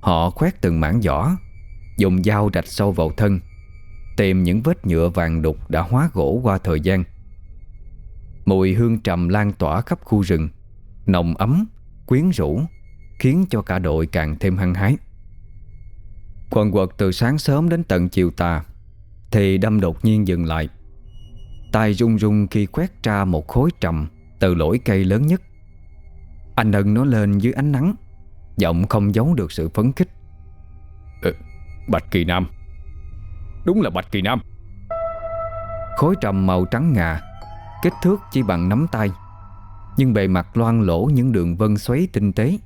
Họ khoét từng mảng vỏ Dùng dao rạch sâu vào thân Tìm những vết nhựa vàng đục đã hóa gỗ qua thời gian. Mùi hương trầm lan tỏa khắp khu rừng Nồng ấm, quyến rũ Khiến cho cả đội càng thêm hăng hái. Quần quật từ sáng sớm đến tận chiều tà Thì đâm đột nhiên dừng lại. Tay run run khi quét ra một khối trầm Từ lỗi cây lớn nhất. Anh nâng nó lên dưới ánh nắng Giọng không giấu được sự phấn khích. Ừ, Bạch Kỳ Nam. Đúng là Bạch Kỳ Nam. Khối trầm màu trắng ngà Kích thước chỉ bằng nắm tay Nhưng bề mặt loang lỗ những đường vân xoáy tinh tế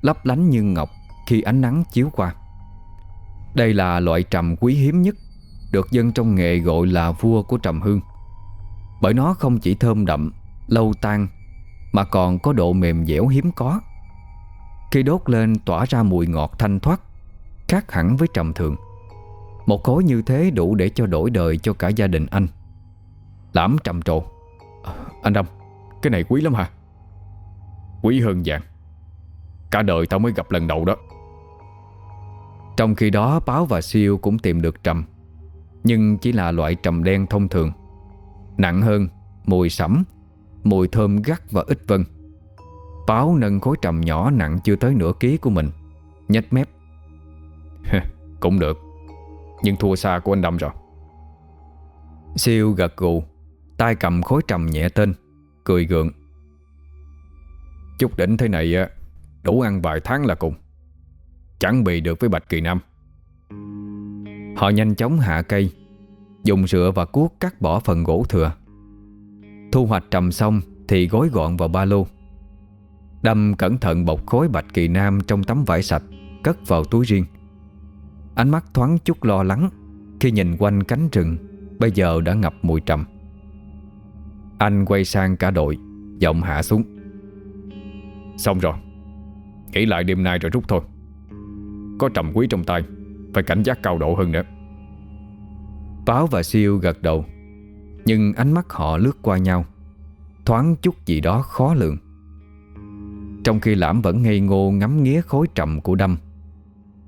Lấp lánh như ngọc Khi ánh nắng chiếu qua đây là loại trầm quý hiếm nhất Được dân trong nghề gọi là vua của trầm hương. Bởi nó không chỉ thơm đậm Lâu tan Mà còn có độ mềm dẻo hiếm có. Khi đốt lên tỏa ra mùi ngọt thanh thoát Khác hẳn với trầm thường. Một khối như thế đủ để cho đổi đời cho cả gia đình anh. Lãm trầm trồ. À, Anh Đông Cái này quý lắm hả? Quý hơn vàng. Cả đời tao mới gặp lần đầu đó. Trong khi đó, Báo và Siêu cũng tìm được trầm. Nhưng chỉ là loại trầm đen thông thường. Nặng hơn, Mùi sẫm, Mùi thơm gắt và ít vân. Báo nâng khối trầm nhỏ nặng chưa tới nửa ký của mình Nhách mép. Cũng được. Nhưng thua xa của anh Đâm rồi. Siêu gật gù, tay cầm khối trầm nhẹ tên, Cười gượng. Chút đỉnh thế này Đủ ăn vài tháng là cùng. Chẳng bị được với Bạch Kỳ Nam. Họ nhanh chóng hạ cây, Dùng rửa và cuốc cắt bỏ phần gỗ thừa. Thu hoạch trầm xong Thì gói gọn vào ba lô. Đâm cẩn thận bọc khối bạch kỳ nam Trong tấm vải sạch, Cất vào túi riêng. Ánh mắt thoáng chút lo lắng Khi nhìn quanh cánh rừng Bây giờ đã ngập mùi trầm. Anh quay sang cả đội, Giọng hạ xuống. Xong rồi Nghĩ lại đêm nay rồi rút thôi. Có trầm quý trong tay, Phải cảnh giác cao độ hơn nữa. Báo và siêu gật đầu, Nhưng ánh mắt họ lướt qua nhau, Thoáng chút gì đó khó lường. Trong khi lãm vẫn ngây ngô ngắm nghía khối trầm của đâm,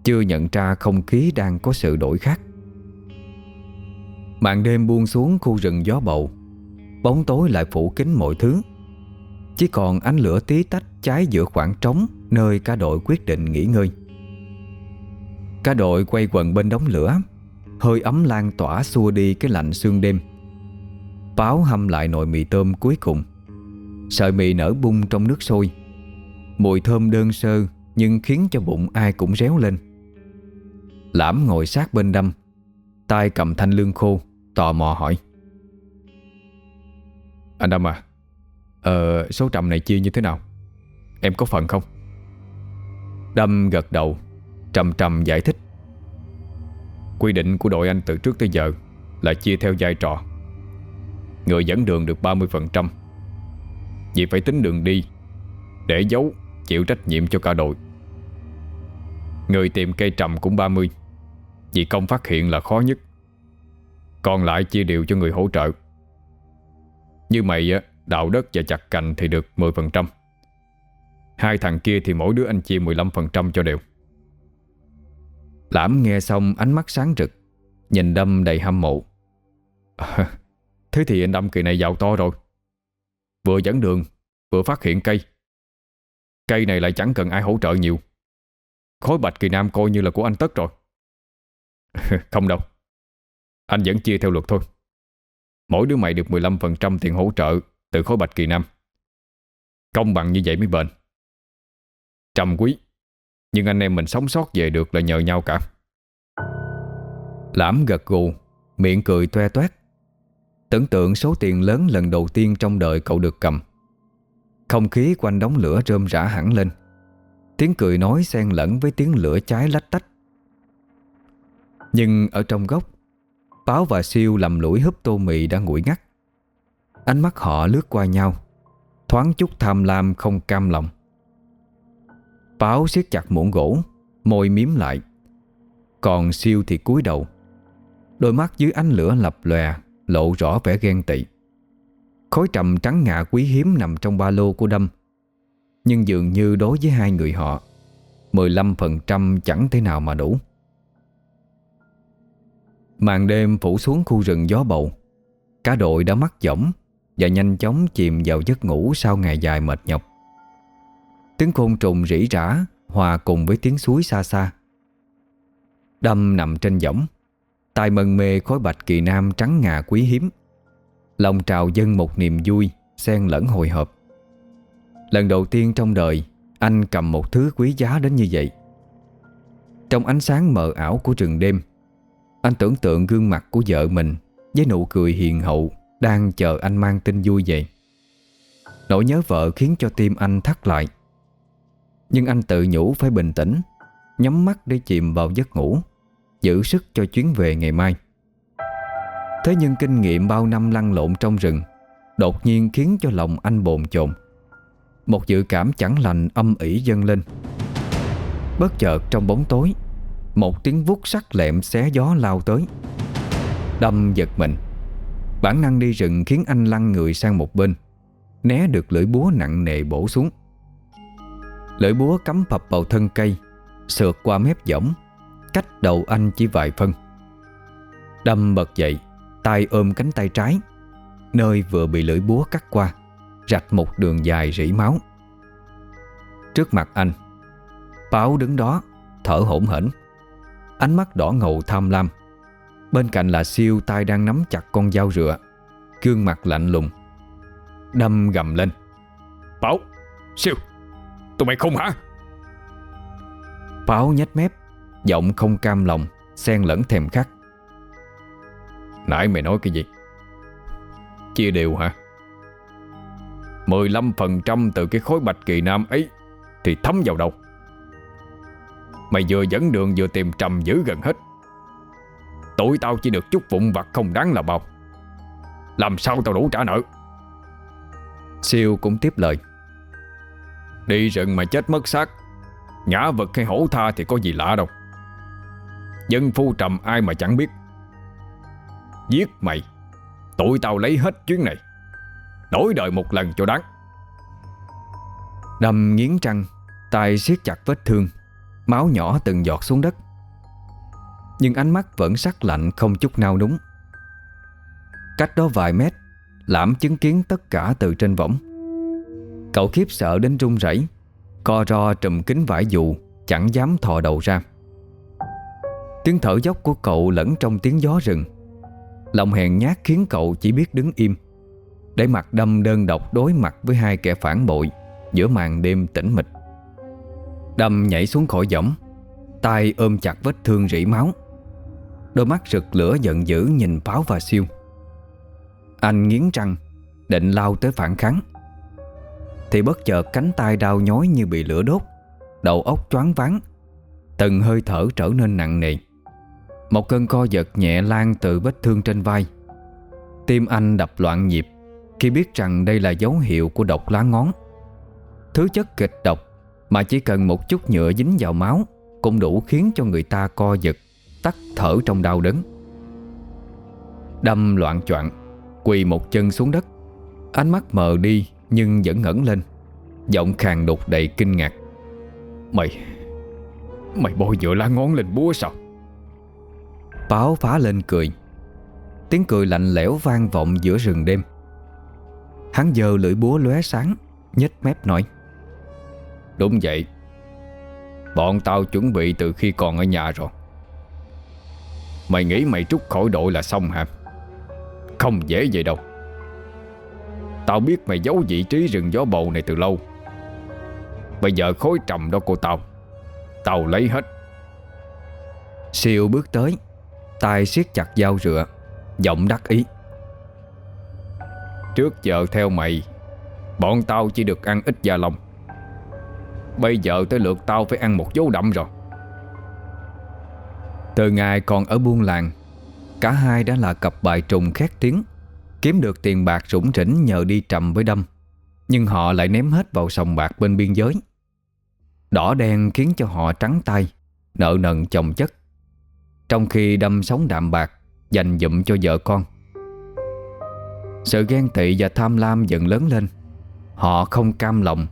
Chưa nhận ra không khí đang có sự đổi khác. Màn đêm buông xuống khu rừng gió bầu, Bóng tối lại phủ kín mọi thứ. Chỉ còn ánh lửa tí tách cháy giữa khoảng trống Nơi cả đội quyết định nghỉ ngơi. Cả đội quay quần bên đống lửa. Hơi ấm lan tỏa xua đi cái lạnh sương đêm. Báo hâm lại nồi mì tôm cuối cùng. Sợi mì nở bung trong nước sôi. Mùi thơm đơn sơ Nhưng khiến cho bụng ai cũng réo lên. Lãm ngồi sát bên đâm. Tay cầm thanh lương khô, Tò mò hỏi. Anh Đâm à Ờ số trầm này chia như thế nào? Em có phần không? Đâm gật đầu. Trầm trầm giải thích. Quy định của đội anh từ trước tới giờ Là chia theo vai trò. Người dẫn đường được 30% Vì phải tính đường đi Để giấu, Chịu trách nhiệm cho cả đội. Người tìm cây trầm cũng 30 Vì công phát hiện là khó nhất. Còn lại chia đều cho người hỗ trợ. Như mày Đào đất và chặt cành thì được 10% Hai thằng kia thì mỗi đứa anh chia 15% cho đều. Lãm nghe xong ánh mắt sáng rực Nhìn Đâm đầy hâm mộ. À, Thế thì anh Đâm kỳ này giàu to rồi. Vừa dẫn đường Vừa phát hiện cây. Cây này lại chẳng cần ai hỗ trợ nhiều. Khối bạch kỳ nam coi như là của anh tất rồi. Không đâu. Anh vẫn chia theo luật thôi. Mỗi đứa mày được 15% tiền hỗ trợ Từ khối bạch kỳ nam. Công bằng như vậy mới bền. Trầm quý. Nhưng anh em mình sống sót về được là nhờ nhau cả. Lãm gật gù, Miệng cười toe toét. Tưởng tượng số tiền lớn lần đầu tiên trong đời cậu được cầm. Không khí quanh đống lửa rơm rã hẳn lên. Tiếng cười nói xen lẫn với tiếng lửa cháy lách tách. Nhưng ở trong góc, Báo và siêu lầm lũi húp tô mì đã nguội ngắt. Ánh mắt họ lướt qua nhau, Thoáng chút tham lam không cam lòng. Báo siết chặt muỗng gỗ, Môi miếm lại. Còn siêu thì cúi đầu. Đôi mắt dưới ánh lửa lập lòe, Lộ rõ vẻ ghen tị. Khối trầm trắng ngà quý hiếm nằm trong ba lô của Đâm. Nhưng dường như đối với hai người họ 15% chẳng thế nào mà đủ. Màn đêm phủ xuống khu rừng gió bầu. Cả đội đã mắc giỏng Và nhanh chóng chìm vào giấc ngủ Sau ngày dài mệt nhọc. Tiếng côn trùng rỉ rả, Hòa cùng với tiếng suối xa xa. Đâm nằm trên võng tay mân mê khói bạch kỳ nam trắng ngà quý hiếm. Lòng trào dân một niềm vui, Xen lẫn hồi hộp. Lần đầu tiên trong đời, Anh cầm một thứ quý giá đến như vậy. Trong ánh sáng mờ ảo của rừng đêm, Anh tưởng tượng gương mặt của vợ mình Với nụ cười hiền hậu Đang chờ anh mang tin vui về. Nỗi nhớ vợ khiến cho tim anh thắt lại. Nhưng anh tự nhủ phải bình tĩnh, Nhắm mắt để chìm vào giấc ngủ, Giữ sức cho chuyến về ngày mai. Thế nhưng kinh nghiệm bao năm lăn lộn trong rừng Đột nhiên khiến cho lòng anh bồn chồn. Một dự cảm chẳng lành âm ỉ dâng lên. Bất chợt trong bóng tối, Một tiếng vút sắc lẹm xé gió lao tới, Đâm giật mình. Bản năng đi rừng khiến anh lăn người sang một bên, Né được lưỡi búa nặng nề bổ xuống. Lưỡi búa cắm phập vào thân cây, Sượt qua mép võng, Cách đầu anh chỉ vài phân. Đâm bật dậy, tay ôm cánh tay trái, Nơi vừa bị lưỡi búa cắt qua, Rạch một đường dài rỉ máu. Trước mặt anh Báo đứng đó, Thở hổn hển. Ánh mắt đỏ ngầu tham lam. Bên cạnh là siêu tay đang nắm chặt con dao rựa, Gương mặt lạnh lùng. Đâm gầm lên. Bảo Siêu. Tụi mày không hả? Báo nhếch mép Giọng không cam lòng Xen lẫn thèm khắc. Nãy mày nói cái gì? Chia đều hả? 15% từ cái khối bạch kỳ nam ấy Thì thấm vào đâu Mày vừa dẫn đường vừa tìm trầm giữ gần hết. Tụi tao chỉ được chút vụn vặt không đáng là bao. Làm sao tao đủ trả nợ? Siêu cũng tiếp lời Đi rừng mà chết mất xác. Ngã vật hay hổ tha thì có gì lạ đâu. Dân phu trầm ai mà chẳng biết. Giết mày, Tụi tao lấy hết chuyến này. Đổi đời một lần cho đáng. Đâm nghiến trăng, tay siết chặt vết thương, Máu nhỏ từng giọt xuống đất. Nhưng ánh mắt vẫn sắc lạnh không chút nao núng. Cách đó vài mét, Lãm chứng kiến tất cả từ trên võng. Cậu khiếp sợ đến run rẩy, Co ro trùm kính vải dù, Chẳng dám thò đầu ra. Tiếng thở dốc của cậu lẫn trong tiếng gió rừng. Lòng hèn nhát khiến cậu chỉ biết đứng im, Để mặt đâm đơn độc đối mặt với hai kẻ phản bội Giữa màn đêm tĩnh mịch. Đâm nhảy xuống khỏi võng, tay ôm chặt vết thương rỉ máu. Đôi mắt rực lửa giận dữ nhìn Pháo và Siêu. Anh nghiến răng, Định lao tới phản kháng. Thì bất chợt cánh tay đau nhói như bị lửa đốt. Đầu óc choáng váng, Từng hơi thở trở nên nặng nề. Một cơn co giật nhẹ lan từ vết thương trên vai. Tim anh đập loạn nhịp Khi biết rằng đây là dấu hiệu của độc lá ngón. Thứ chất kịch độc Mà chỉ cần một chút nhựa dính vào máu Cũng đủ khiến cho người ta co giật, Tắt thở trong đau đớn. Đâm loạn choạng, Quỳ một chân xuống đất. Ánh mắt mờ đi nhưng vẫn ngẩng lên. Giọng khàn đục đầy kinh ngạc. Mày Mày bôi nhựa lá ngón lên búa sao? Báo phá lên cười. Tiếng cười lạnh lẽo vang vọng giữa rừng đêm. Hắn giờ lưỡi búa lóe sáng, nhếch mép nói. Đúng vậy. Bọn tao chuẩn bị từ khi còn ở nhà rồi. Mày nghĩ mày trút khỏi đội là xong hả? Không dễ vậy đâu. Tao biết mày giấu vị trí rừng gió bầu này từ lâu. Bây giờ khối trầm đó của tao Tao lấy hết. Siêu bước tới tay siết chặt dao rựa Giọng đắc ý. Trước giờ theo mày Bọn tao chỉ được ăn ít da lông. Bây giờ tới lượt tao phải ăn một dấu đậm rồi. Từ ngày còn ở buôn làng Cả hai đã là cặp bài trùng khét tiếng Kiếm được tiền bạc rủng rỉnh nhờ đi trầm với Đâm. Nhưng họ lại ném hết vào sòng bạc bên biên giới. Đỏ đen khiến cho họ trắng tay, Nợ nần chồng chất. Trong khi Đâm sống đạm bạc, Dành dụm cho vợ con. Sự ghen tị và tham lam dần lớn lên. Họ không cam lòng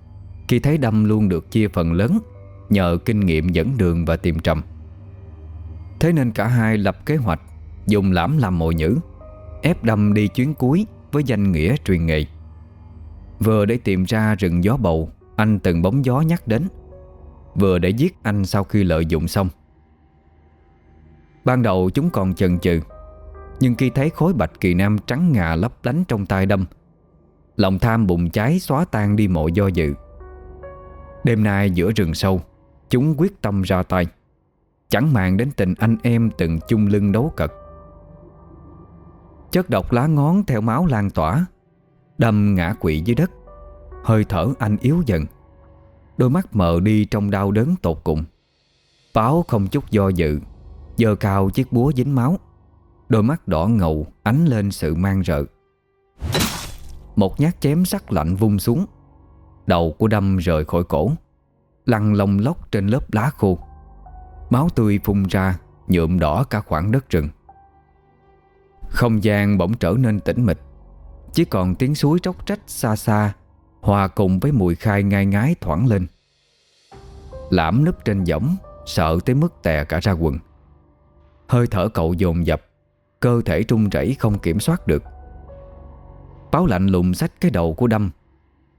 Khi thấy Đâm luôn được chia phần lớn Nhờ kinh nghiệm dẫn đường và tìm trầm. Thế nên cả hai lập kế hoạch Dùng lãm làm mồi nhữ Ép Đâm đi chuyến cuối Với danh nghĩa truyền nghề. Vừa để tìm ra rừng gió bầu, Anh từng bóng gió nhắc đến. Vừa để giết anh sau khi lợi dụng xong. Ban đầu chúng còn chần chừ, Nhưng khi thấy khối bạch kỳ nam trắng ngà lấp lánh trong tay đâm, Lòng tham bùng cháy xóa tan đi mọi do dự. Đêm nay giữa rừng sâu, Chúng quyết tâm ra tay, Chẳng màng đến tình anh em từng chung lưng đấu cật. Chất độc lá ngón theo máu lan tỏa, Đâm ngã quỵ dưới đất. Hơi thở anh yếu dần. Đôi mắt mờ đi trong đau đớn tột cùng. Báo không chút do dự, giơ cao chiếc búa dính máu. Đôi mắt đỏ ngầu ánh lên sự mang rợ. Một nhát chém sắc lạnh vung xuống. Đầu của đâm rời khỏi cổ, Lăn lông lóc trên lớp lá khô. Máu tươi phun ra, Nhuộm đỏ cả khoảng đất rừng. Không gian bỗng trở nên tĩnh mịch. Chỉ còn tiếng suối róc trách xa xa, Hòa cùng với mùi khai ngai ngái thoảng lên. Lãm núp trên võng, Sợ tới mức tè cả ra quần. Hơi thở cậu dồn dập, Cơ thể trung rẩy không kiểm soát được. Báo lạnh lùng sách cái đầu của đâm.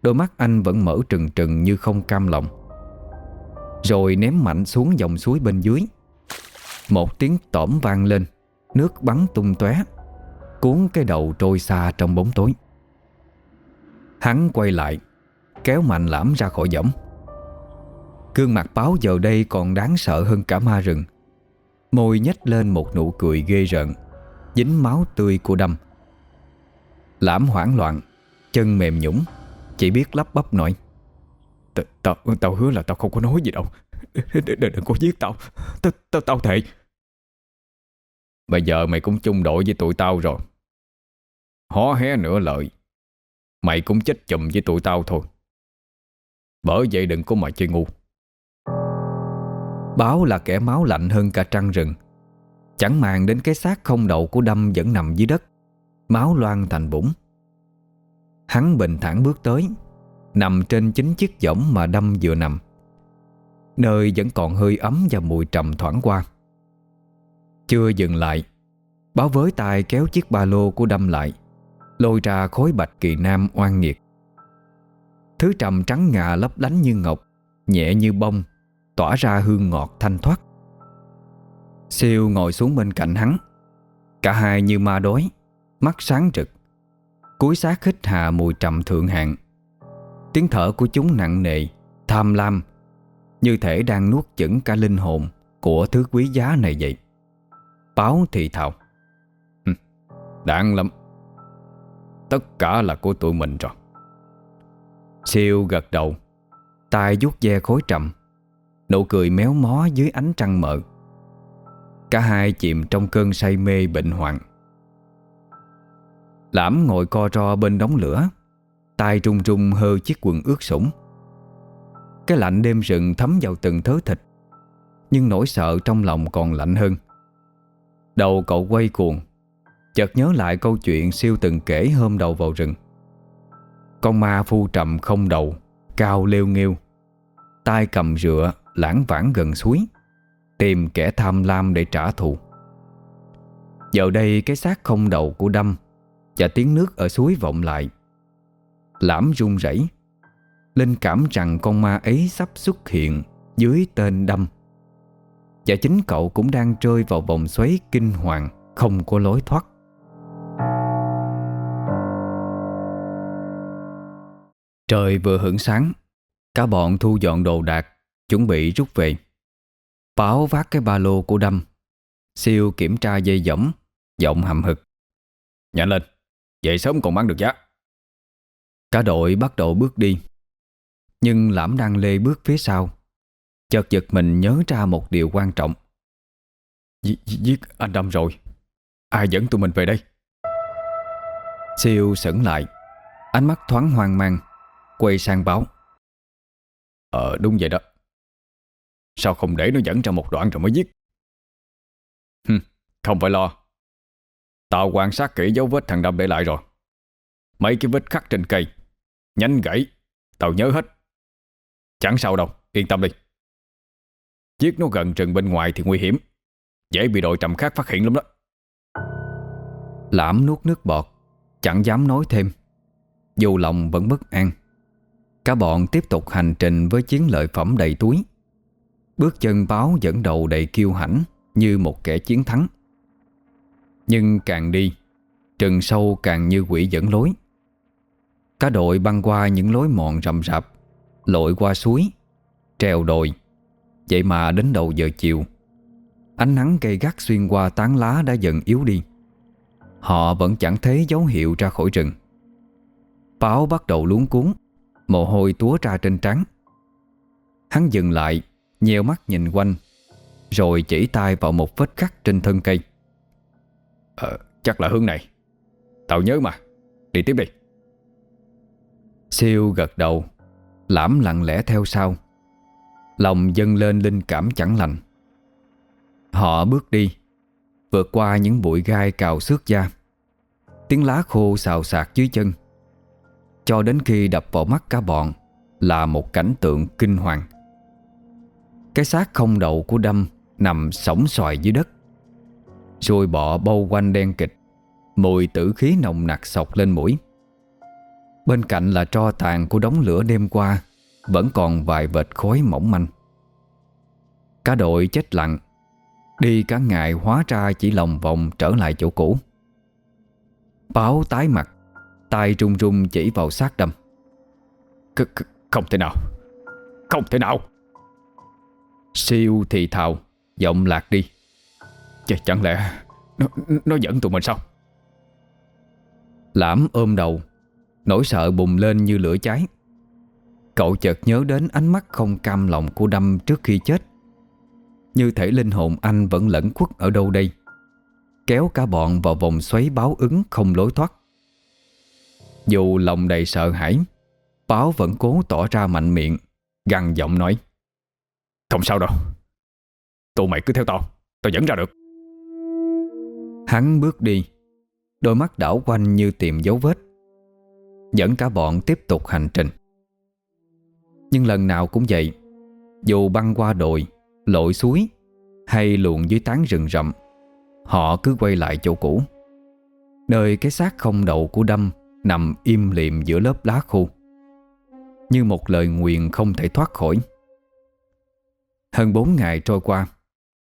Đôi mắt anh vẫn mở trừng trừng như không cam lòng. Rồi ném mạnh xuống dòng suối bên dưới. Một tiếng tỏm vang lên, Nước bắn tung tóe. Cuốn cái đầu trôi xa trong bóng tối. Hắn quay lại Kéo mạnh lãm ra khỏi giỏng Cương mặt báo giờ đây còn đáng sợ hơn cả ma rừng. Môi nhếch lên một nụ cười ghê rợn Dính máu tươi của đâm. Lãm hoảng loạn Chân mềm nhũng Chỉ biết lắp bắp nói. Tao tao hứa là tao không có nói gì đâu. Đừng, đừng có giết tao. Tao tao, tao thề. Bây giờ mày cũng chung đội với tụi tao rồi. Hó hé nửa lợi Mày cũng chết chùm với tụi tao thôi. Bởi vậy đừng có mà chơi ngu. Báo là kẻ máu lạnh hơn cả trăng rừng. Chẳng màng đến cái xác không đầu của Đâm vẫn nằm dưới đất. Máu loan thành bụng Hắn bình thản bước tới, Nằm trên chính chiếc võng mà Đâm vừa nằm. Nơi vẫn còn hơi ấm và mùi trầm thoảng qua. Chưa dừng lại, Báo với tay kéo chiếc ba lô của Đâm lại. Lôi ra khối bạch kỳ nam oan nghiệt. Thứ trầm trắng ngà lấp lánh như ngọc, Nhẹ như bông, Tỏa ra hương ngọt thanh thoát. Siêu ngồi xuống bên cạnh hắn, Cả hai như ma đói, Mắt sáng rực. Cúi sát khích hà mùi trầm thượng hạng. Tiếng thở của chúng nặng nề, Tham lam, Như thể đang nuốt chửng cả linh hồn Của thứ quý giá này vậy. Báo thì thào Đáng lắm. Tất cả là của tụi mình rồi. Siêu gật đầu tay vuốt ve khối trầm, Nụ cười méo mó dưới ánh trăng mờ. Cả hai chìm trong cơn say mê bệnh hoạn. Lãm ngồi co ro bên đống lửa tay trung trung hơ chiếc quần ướt sũng. Cái lạnh đêm rừng thấm vào từng thớ thịt, Nhưng nỗi sợ trong lòng còn lạnh hơn. Đầu cậu quay cuồng Chợt nhớ lại câu chuyện siêu từng kể hôm đầu vào rừng. Con ma phu trầm không đầu, Cao lêu nghêu. Tay cầm rựa, lãng vãng gần suối, Tìm kẻ tham lam để trả thù. Giờ đây cái xác không đầu của đâm Và tiếng nước ở suối vọng lại. Lãm run rẩy, Linh cảm rằng con ma ấy sắp xuất hiện Dưới tên đâm. Và chính cậu cũng đang rơi vào vòng xoáy kinh hoàng, Không có lối thoát. Trời vừa hưởng sáng Cả bọn thu dọn đồ đạc Chuẩn bị rút về. Báo vác cái ba lô của Đâm Siêu kiểm tra dây dẫm Giọng hầm hực. Nhanh lên, dậy sớm còn bán được giá. Cả đội bắt đầu bước đi Nhưng lãm đang lê bước phía sau Chợt giật mình nhớ ra một điều quan trọng. Giết anh Đâm rồi. Ai dẫn tụi mình về đây? Siêu sững lại Ánh mắt thoáng hoang mang Quay sang báo. Ờ đúng vậy đó. Sao không để nó dẫn ra một đoạn rồi mới giết? Hừm, Không phải lo. Tao quan sát kỹ dấu vết thằng Đâm để lại rồi. Mấy cái vết khắc trên cây. Nhánh gãy. Tao nhớ hết. Chẳng sao đâu, yên tâm đi. Giết nó gần rừng bên ngoài thì nguy hiểm. Dễ bị đội trầm khác phát hiện lắm đó. Lãm nuốt nước bọt. Chẳng dám nói thêm. Dù lòng vẫn bất an Cả bọn tiếp tục hành trình với chiến lợi phẩm đầy túi. Bước chân báo dẫn đầu đầy kiêu hãnh Như một kẻ chiến thắng. Nhưng càng đi, Trần sâu càng như quỷ dẫn lối. Cả đội băng qua những lối mòn rậm rạp, Lội qua suối, Trèo đồi, Vậy mà đến đầu giờ chiều, Ánh nắng gay gắt xuyên qua tán lá đã dần yếu đi. Họ vẫn chẳng thấy dấu hiệu ra khỏi rừng. Báo bắt đầu luống cuốn. Mồ hôi túa ra trên trán. Hắn dừng lại Nheo mắt nhìn quanh Rồi chỉ tay vào một vết cắt trên thân cây. Ờ, chắc là hướng này. Tao nhớ mà Đi tiếp đi. Siêu gật đầu Lãm lặng lẽ theo sau. Lòng dâng lên linh cảm chẳng lành. Họ bước đi Vượt qua những bụi gai cào xước da. Tiếng lá khô xào xạc dưới chân cho đến khi đập vào mắt cả bọn Là một cảnh tượng kinh hoàng. Cái xác không đầu của Đâm Nằm sóng xoài dưới đất. Rồi bọ bao quanh đen kịch, Mùi tử khí nồng nặc sọc lên mũi. Bên cạnh là tro tàn của đống lửa đêm qua, Vẫn còn vài vệt khói mỏng manh. Cả đội chết lặng, Đi cả ngày hóa ra chỉ lòng vòng trở lại chỗ cũ. Báo tái mặt tay run run chỉ vào xác đâm. C Không thể nào. Không thể nào. Siêu thì thào Giọng lạc đi. Ch Chẳng lẽ Nó, nó dẫn tụi mình sao? Lãm ôm đầu Nỗi sợ bùng lên như lửa cháy. Cậu chợt nhớ đến ánh mắt không cam lòng của Đâm trước khi chết. Như thể linh hồn anh vẫn lẫn khuất ở đâu đây. Kéo cả bọn vào vòng xoáy báo ứng không lối thoát dù lòng đầy sợ hãi, Báo vẫn cố tỏ ra mạnh miệng, Gằn giọng nói. Không sao đâu. Tụi mày cứ theo tao Tao dẫn ra được. Hắn bước đi, Đôi mắt đảo quanh như tìm dấu vết. Dẫn cả bọn tiếp tục hành trình. Nhưng lần nào cũng vậy, Dù băng qua đồi, Lội suối, Hay luồn dưới tán rừng rậm, Họ cứ quay lại chỗ cũ. Nơi cái xác không đầu của Đâm Nằm im liệm giữa lớp lá khô, Như một lời nguyền không thể thoát khỏi. Hơn 4 ngày trôi qua,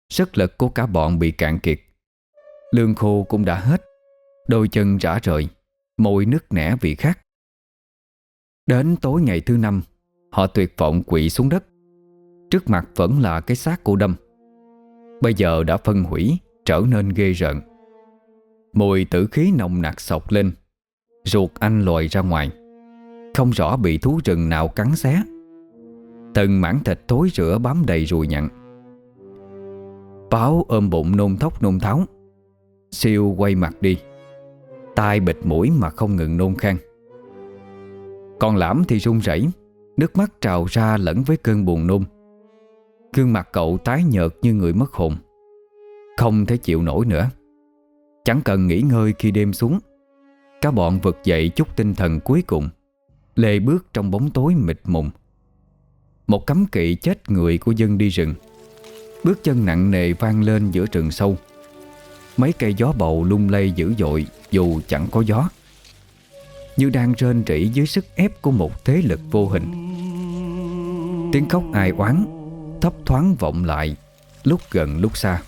Sức lực của cả bọn bị cạn kiệt. Lương khô cũng đã hết, Đôi chân rã rời, Môi nứt nẻ vì khát. Đến tối ngày thứ năm, Họ tuyệt vọng quỵ xuống đất. Trước mặt vẫn là cái xác cô Đâm. Bây giờ đã phân hủy, Trở nên ghê rợn. Mùi tử khí nồng nặc sọc lên Ruột anh lòi ra ngoài. Không rõ bị thú rừng nào cắn xé. Từng mảng thịt thối rữa bám đầy ruồi nhặn Báo ôm bụng nôn thốc nôn tháo. Siêu quay mặt đi. Tai bịt mũi mà không ngừng nôn khan. Còn lãm thì run rẩy, Nước mắt trào ra lẫn với cơn buồn nôn. Gương mặt cậu tái nhợt như người mất hồn. Không thể chịu nổi nữa. Chẳng cần nghỉ ngơi khi đêm xuống. Cả bọn vực dậy chút tinh thần cuối cùng, Lê bước trong bóng tối mịt mùng. Một cấm kỵ chết người của dân đi rừng. Bước chân nặng nề vang lên giữa rừng sâu. Mấy cây gió bầu lung lay dữ dội, Dù chẳng có gió. Như đang rên rỉ dưới sức ép Của một thế lực vô hình. Tiếng khóc ai oán, Thấp thoáng vọng lại, Lúc gần lúc xa.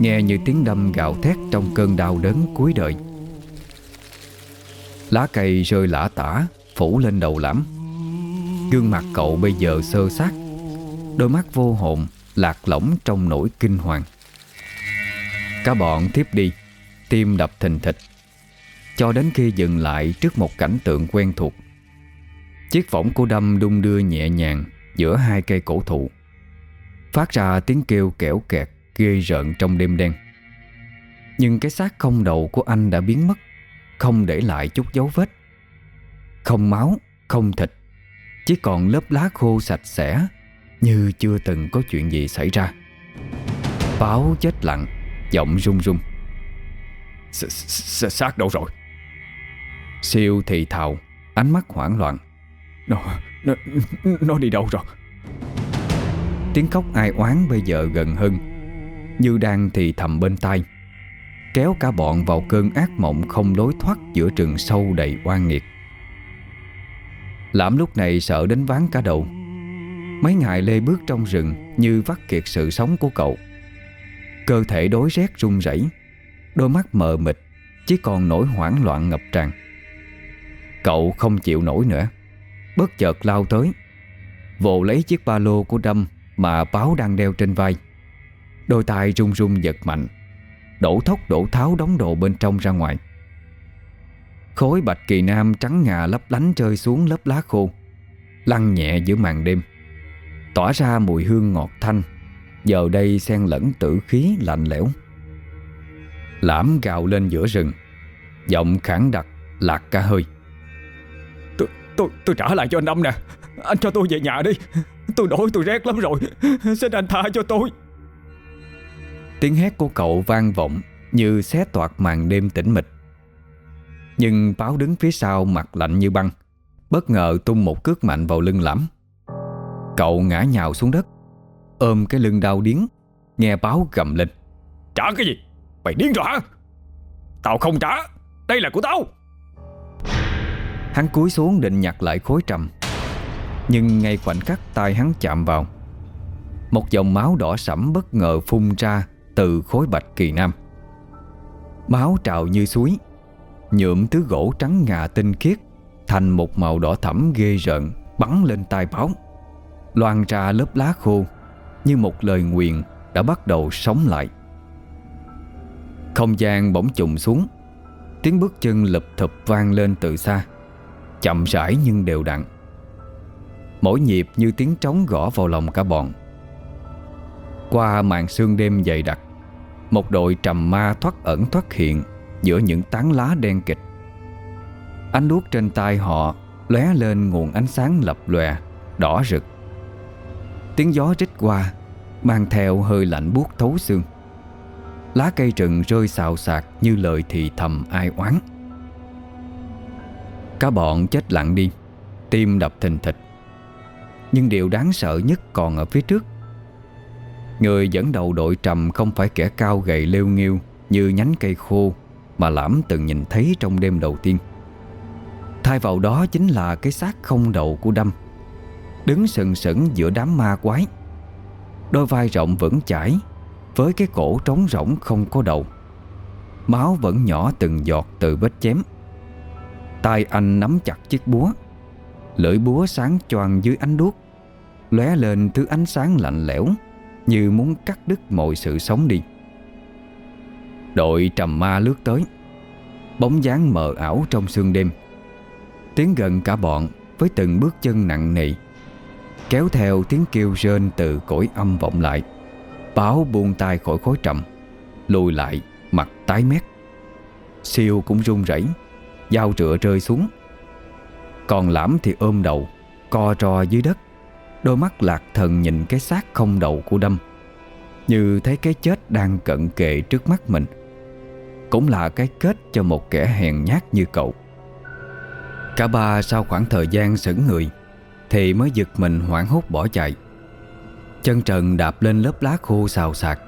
Nghe như tiếng đâm gạo thét Trong cơn đau đớn cuối đời. Lá cây rơi lả tả, Phủ lên đầu lãm. Gương mặt cậu bây giờ sơ sát Đôi mắt vô hồn, Lạc lõng trong nỗi kinh hoàng. Cả bọn tiếp đi, Tim đập thình thịch. Cho đến khi dừng lại trước một cảnh tượng quen thuộc, Chiếc võng của đâm đung đưa nhẹ nhàng Giữa hai cây cổ thụ. Phát ra tiếng kêu kẽo kẹt Ghê rợn trong đêm đen. Nhưng cái xác không đầu của anh đã biến mất. Không để lại chút dấu vết. Không máu, không thịt Chỉ còn lớp lá khô sạch sẽ Như chưa từng có chuyện gì xảy ra. Báo chết lặng Giọng run run. Xác đâu rồi? Siêu thì thào Ánh mắt hoảng loạn. Nó, nó, nó đi đâu rồi? Tiếng khóc ai oán bây giờ gần hơn. Như đang thì thầm bên tai Kéo cả bọn vào cơn ác mộng không lối thoát Giữa rừng sâu đầy oan nghiệt. Lãm lúc này sợ đến ván cả đầu. Mấy ngày lê bước trong rừng Như vắt kiệt sự sống của cậu. Cơ thể đối rét run rẩy, Đôi mắt mờ mịt, Chỉ còn nỗi hoảng loạn ngập tràn. Cậu không chịu nổi nữa, Bất chợt lao tới, Vồ lấy chiếc ba lô của Đâm Mà báo đang đeo trên vai. Đôi tay run run giật mạnh. Đổ thốc đổ tháo đóng đồ bên trong ra ngoài. Khối bạch kỳ nam trắng ngà lấp lánh rơi xuống lớp lá khô Lăn nhẹ giữa màn đêm. Tỏa ra mùi hương ngọt thanh Giờ đây xen lẫn tử khí lạnh lẽo. Lãm gào lên giữa rừng Giọng khẳng đặc lạc cả hơi. Tôi, tôi, tôi trả lại cho anh Âm nè. Anh cho tôi về nhà đi. Tôi đói tôi rét lắm rồi. Xin anh tha cho tôi. Tiếng hét của cậu vang vọng Như xé toạc màn đêm tĩnh mịch. Nhưng báo đứng phía sau mặt lạnh như băng Bất ngờ tung một cước mạnh vào lưng lãm. Cậu ngã nhào xuống đất Ôm cái lưng đau điếng Nghe báo gầm lên. Trả cái gì? Mày điên rồi hả? Tao không trả Đây là của tao. Hắn cúi xuống định nhặt lại khối trầm Nhưng ngay khoảnh khắc tay hắn chạm vào. Một dòng máu đỏ sẫm bất ngờ phun ra từ khối bạch kỳ nam. Máu trào như suối, Nhuộm thứ gỗ trắng ngà tinh khiết Thành một màu đỏ thẫm ghê rợn Bắn lên tai báo. Loan ra lớp lá khô Như một lời nguyện Đã bắt đầu sống lại. Không gian bỗng trùng xuống, Tiếng bước chân lập thập vang lên từ xa, Chậm rãi nhưng đều đặn. Mỗi nhịp như tiếng trống gõ vào lòng cả bọn. Qua màn sương đêm dày đặc một đội trầm ma thoát ẩn thoát hiện Giữa những tán lá đen kịch. Ánh đuốc trên tay họ lóe lên nguồn ánh sáng lập lòe, Đỏ rực. Tiếng gió rít qua, Mang theo hơi lạnh buốt thấu xương. Lá cây rừng rơi xào xạc Như lời thì thầm ai oán. Cả bọn chết lặng đi, Tim đập thình thịch. Nhưng điều đáng sợ nhất còn ở phía trước Người dẫn đầu đội trầm không phải kẻ cao gầy lêu nghiêu Như nhánh cây khô Mà Lãm từng nhìn thấy trong đêm đầu tiên. Thay vào đó chính là cái xác không đầu của Đâm, Đứng sừng sững giữa đám ma quái. Đôi vai rộng vẫn chảy Với cái cổ trống rỗng không có đầu. Máu vẫn nhỏ từng giọt từ vết chém. Tay anh nắm chặt chiếc búa, Lưỡi búa sáng choang dưới ánh đuốc, lóe lên thứ ánh sáng lạnh lẽo. Như muốn cắt đứt mọi sự sống đi. Đội trầm ma lướt tới, Bóng dáng mờ ảo trong sương đêm Tiến gần cả bọn Với từng bước chân nặng nề, Kéo theo tiếng kêu rên từ cõi âm vọng lại, Báo buông tay khỏi khối trầm, Lùi lại, mặt tái mét. Siêu cũng run rẩy, Dao trựa rơi xuống. Còn lãm thì ôm đầu, Co ro dưới đất. Đôi mắt lạc thần nhìn cái xác không đầu của Đâm, Như thấy cái chết đang cận kề trước mắt mình. Cũng là cái kết cho một kẻ hèn nhát như cậu. Cả ba sau khoảng thời gian sững người, Thì mới giật mình hoảng hốt bỏ chạy. Chân trần đạp lên lớp lá khô xào xạc,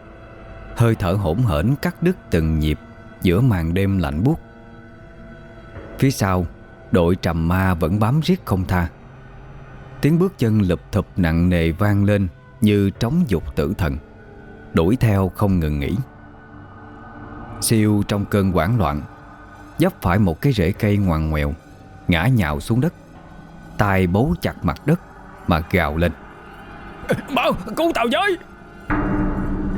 Hơi thở hỗn hển cắt đứt từng nhịp Giữa màn đêm lạnh buốt. Phía sau, Đội trầm ma vẫn bám riết không tha. Tiếng bước chân lụp thụp nặng nề vang lên Như trống dục tử thần Đuổi theo không ngừng nghỉ. Siêu trong cơn hoảng loạn Dấp phải một cái rễ cây ngoằn ngoèo Ngã nhào xuống đất tay bấu chặt mặt đất Mà gào lên. Báo cứu tàu với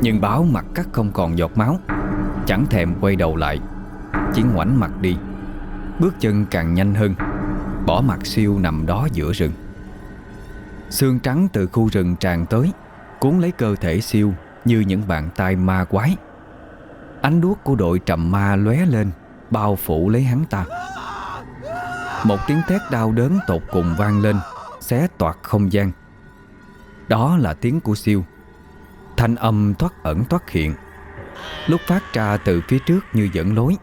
Nhưng báo mặt cắt không còn giọt máu Chẳng thèm quay đầu lại Chỉ ngoảnh mặt đi. Bước chân càng nhanh hơn Bỏ mặt siêu nằm đó giữa rừng Xương trắng từ khu rừng tràn tới, Cuốn lấy cơ thể siêu Như những bàn tay ma quái. Ánh đuốc của đội trầm ma lóe lên, Bao phủ lấy hắn ta. Một tiếng thét đau đớn tột cùng vang lên, Xé toạc không gian. Đó là tiếng của siêu. Thanh âm thoát ẩn thoát hiện. Lúc phát ra từ phía trước như dẫn lối,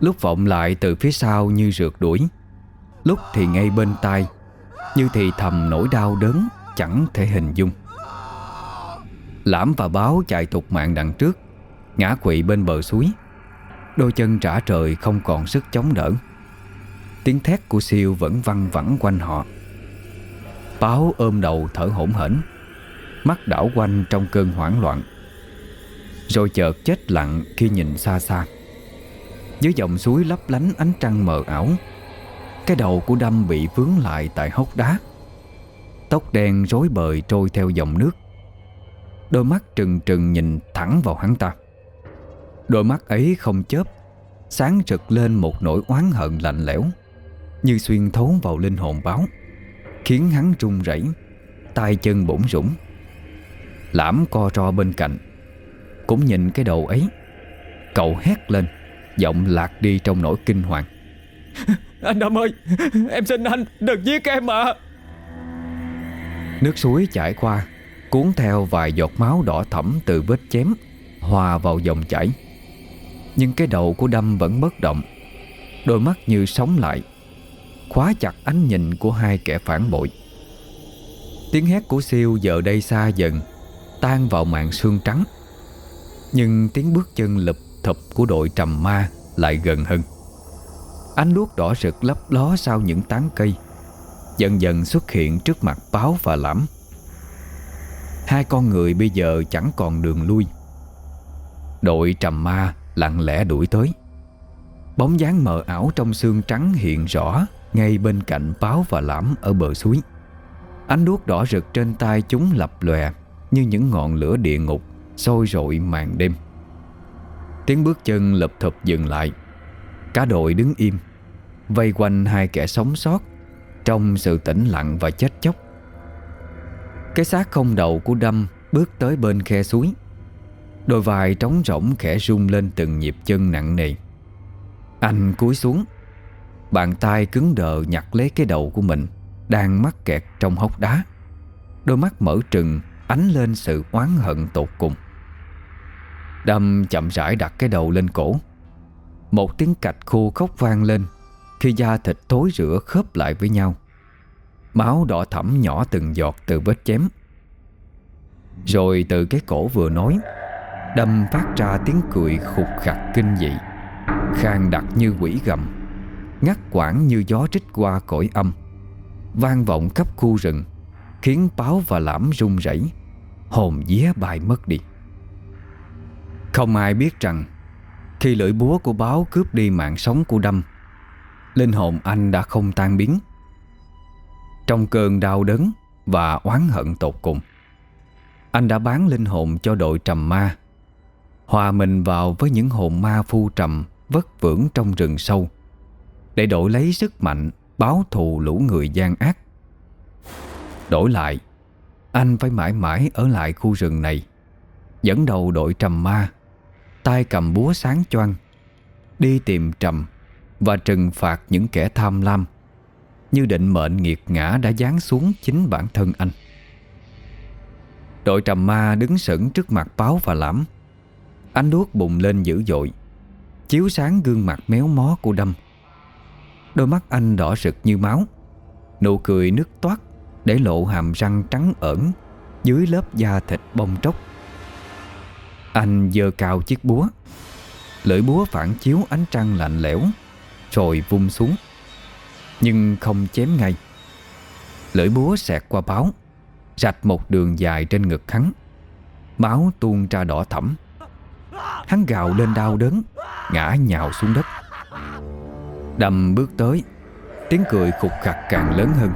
Lúc vọng lại từ phía sau như rượt đuổi. Lúc thì ngay bên tai như thì thầm nỗi đau đớn Chẳng thể hình dung. Lãm và báo chạy thục mạng đằng trước, Ngã quỵ bên bờ suối. Đôi chân trả trời không còn sức chống đỡ. Tiếng thét của siêu vẫn văng vẳng quanh họ. Báo ôm đầu thở hổn hển, Mắt đảo quanh trong cơn hoảng loạn. Rồi chợt chết lặng khi nhìn xa xa. Dưới dòng suối lấp lánh ánh trăng mờ ảo cái đầu của Đâm bị vướng lại tại hốc đá. Tóc đen rối bời trôi theo dòng nước. Đôi mắt trừng trừng nhìn thẳng vào hắn ta. Đôi mắt ấy không chớp, Sáng rực lên một nỗi oán hận lạnh lẽo, Như xuyên thấu vào linh hồn báo, Khiến hắn run rẩy, tay chân bổn rủng Lãm co ro bên cạnh, Cũng nhìn cái đầu ấy, Cậu hét lên, Giọng lạc đi trong nỗi kinh hoàng. Anh Đâm ơi, Em xin anh đừng giết em mà Nước suối chảy qua, Cuốn theo vài giọt máu đỏ thẫm từ vết chém, Hòa vào dòng chảy. Nhưng cái đầu của Đâm vẫn bất động, Đôi mắt như sống lại, Khóa chặt ánh nhìn của hai kẻ phản bội. Tiếng hét của siêu giờ đây xa dần, Tan vào màn sương trắng. Nhưng tiếng bước chân lụp thụp của đội trầm ma lại gần hơn. Ánh đuốc đỏ rực lấp ló sau những tán cây, Dần dần xuất hiện trước mặt báo và lãm. Hai con người bây giờ chẳng còn đường lui. Đội trầm ma lặng lẽ đuổi tới. Bóng dáng mờ ảo trong xương trắng hiện rõ Ngay bên cạnh báo và lãm ở bờ suối. Ánh đuốc đỏ rực trên tay chúng lập lòe Như những ngọn lửa địa ngục Sôi rội màn đêm. Tiếng bước chân lập thập dừng lại. Cả đội đứng im, Vây quanh hai kẻ sống sót Trong sự tĩnh lặng và chết chóc. Cái xác không đầu của Đâm Bước tới bên khe suối. Đôi vai trống rỗng khẽ rung lên từng nhịp chân nặng nề. Anh cúi xuống, Bàn tay cứng đờ nhặt lấy cái đầu của mình Đang mắc kẹt trong hốc đá. Đôi mắt mở trừng, Ánh lên sự oán hận tột cùng. Đâm chậm rãi đặt cái đầu lên cổ. Một tiếng cạch khô khóc vang lên, Khi da thịt tối rửa khớp lại với nhau. Máu đỏ thẫm nhỏ từng giọt từ vết chém. Rồi từ cái cổ vừa nói, Đâm phát ra tiếng cười khục khặt kinh dị, Khang đặc như quỷ gầm, Ngắt quãng như gió trích qua cõi âm, Vang vọng khắp khu rừng, Khiến báo và lãm run rẩy, Hồn vía bay mất đi. Không ai biết rằng khi lưỡi búa của báo cướp đi mạng sống của Đâm, Linh hồn anh đã không tan biến. Trong cơn đau đớn Và oán hận tột cùng, Anh đã bán linh hồn cho đội trầm ma, Hòa mình vào với những hồn ma phu trầm Vất vưởng trong rừng sâu Để đổi lấy sức mạnh Báo thù lũ người gian ác. Đổi lại, Anh phải mãi mãi ở lại khu rừng này, Dẫn đầu đội trầm ma tay cầm búa sáng choang, Đi tìm trầm Và trừng phạt những kẻ tham lam, Như định mệnh nghiệt ngã đã giáng xuống chính bản thân anh. Đội trầm ma đứng sững trước mặt báo và lãm. Ánh đuốc bùng lên dữ dội, Chiếu sáng gương mặt méo mó của Đâm. Đôi mắt anh đỏ rực như máu, Nụ cười nước toát Để lộ hàm răng trắng ẩn Dưới lớp da thịt bông tróc. Anh giơ cao chiếc búa. Lưỡi búa phản chiếu ánh trăng lạnh lẽo, Rồi vung xuống. Nhưng không chém ngay. Lưỡi búa xẹt qua báo, Rạch một đường dài trên ngực hắn. Máu tuôn ra đỏ thẫm. Hắn gào lên đau đớn, Ngã nhào xuống đất. Đầm bước tới, Tiếng cười khục khặt càng lớn hơn.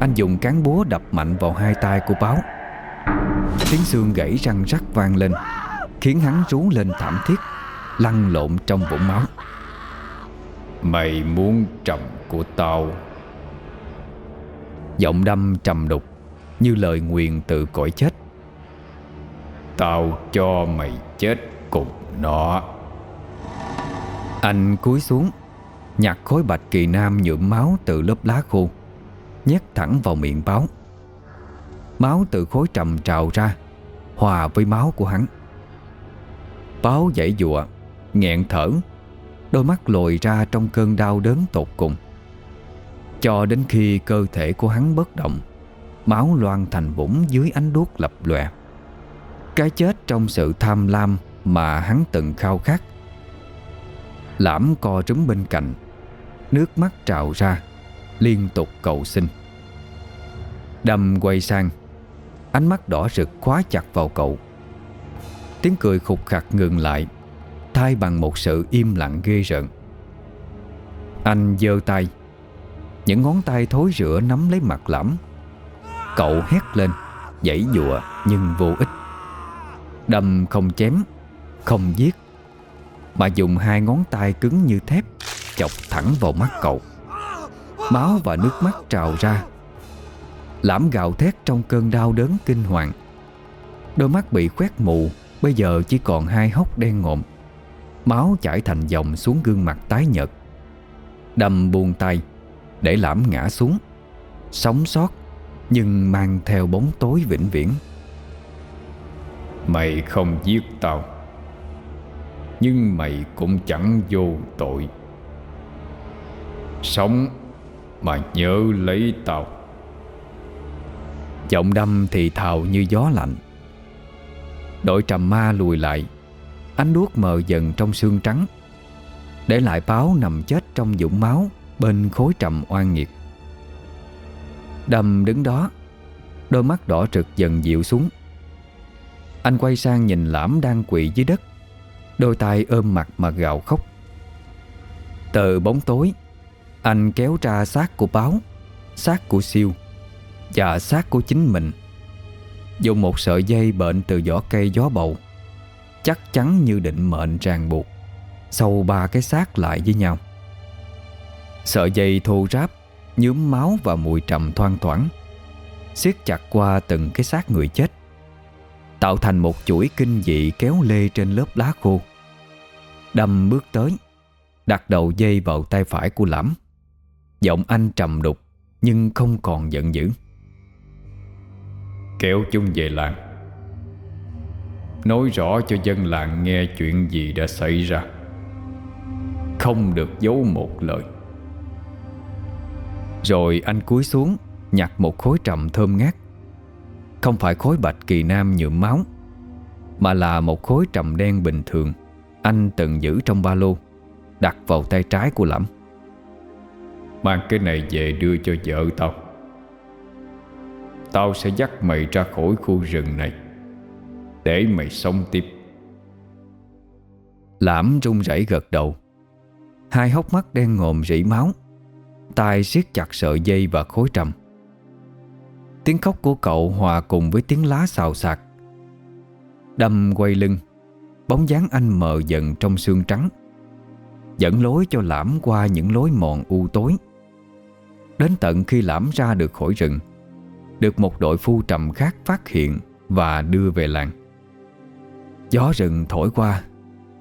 Anh dùng cán búa đập mạnh vào hai tay của báo. Tiếng xương gãy răng rắc vang lên Khiến hắn rú lên thảm thiết Lăn lộn trong vũng máu. Mày muốn trầm của tao. Giọng đâm trầm đục Như lời nguyền từ cõi chết. Tao cho mày chết cùng nó. Anh cúi xuống Nhặt khối bạch kỳ nam nhuộm máu từ lớp lá khô Nhét thẳng vào miệng báo Máu từ khối trầm trào ra, Hòa với máu của hắn. Báo dãy dụa, Nghẹn thở, Đôi mắt lồi ra trong cơn đau đớn tột cùng. Cho đến khi cơ thể của hắn bất động, Máu loan thành vũng dưới ánh đuốc lập lòe. Cái chết trong sự tham lam Mà hắn từng khao khát. Lãm co trúng bên cạnh, Nước mắt trào ra, Liên tục cầu xin. Đâm quay sang Ánh mắt đỏ rực khóa chặt vào cậu. Tiếng cười khục khặt ngừng lại, Thay bằng một sự im lặng ghê rợn. Anh giơ tay. Những ngón tay thối rữa nắm lấy mặt lẫm. Cậu hét lên, Dãy dụa nhưng vô ích. Đâm không chém, Không giết. Mà dùng hai ngón tay cứng như thép, Chọc thẳng vào mắt cậu. Máu và nước mắt trào ra. Lãm gạo thét trong cơn đau đớn kinh hoàng. Đôi mắt bị khoét mù, Bây giờ chỉ còn hai hốc đen ngộm Máu chảy thành dòng xuống gương mặt tái nhợt. Đầm buông tay, Để lãm ngã xuống. Sống sót, Nhưng mang theo bóng tối vĩnh viễn. Mày không giết tao, Nhưng mày cũng chẳng vô tội. Sống Mà nhớ lấy tao. Giọng đâm thì thào như gió lạnh. Đội trầm ma lùi lại. Ánh đuốc mờ dần trong xương trắng, Để lại báo nằm chết trong dũng máu Bên khối trầm oan nghiệt. Đầm đứng đó, Đôi mắt đỏ trực dần dịu xuống. Anh quay sang nhìn lãm đang quỵ dưới đất, Đôi tay ôm mặt mà gào khóc. Từ bóng tối, Anh kéo ra xác của báo, Xác của siêu. Và xác của chính mình. Dùng một sợi dây bệnh từ vỏ cây gió bầu, Chắc chắn như định mệnh ràng buộc, Sâu ba cái xác lại với nhau. Sợi dây thô ráp nhướm máu và mùi trầm thoang thoảng, siết chặt qua từng cái xác người chết, Tạo thành một chuỗi kinh dị kéo lê trên lớp lá khô. Đâm bước tới, Đặt đầu dây vào tay phải của lãm. Giọng anh trầm đục Nhưng không còn giận dữ. Kéo chúng về làng. Nói rõ cho dân làng nghe chuyện gì đã xảy ra. Không được giấu một lời. Rồi anh cúi xuống, Nhặt một khối trầm thơm ngát. Không phải khối bạch kỳ nam nhuộm máu, Mà là một khối trầm đen bình thường Anh từng giữ trong ba lô, Đặt vào tay trái của lẫm. Mang cái này về đưa cho vợ tao. Tao sẽ dắt mày ra khỏi khu rừng này, Để mày sống tiếp. Lãm run rẩy gật đầu. Hai hốc mắt đen ngòm rỉ máu tay siết chặt sợi dây và khối trầm. Tiếng khóc của cậu hòa cùng với tiếng lá xào xạc. Đâm quay lưng, Bóng dáng anh mờ dần trong xương trắng, Dẫn lối cho lãm qua những lối mòn u tối. Đến tận khi lãm ra được khỏi rừng được một đội phu trầm khác phát hiện Và đưa về làng. Gió rừng thổi qua,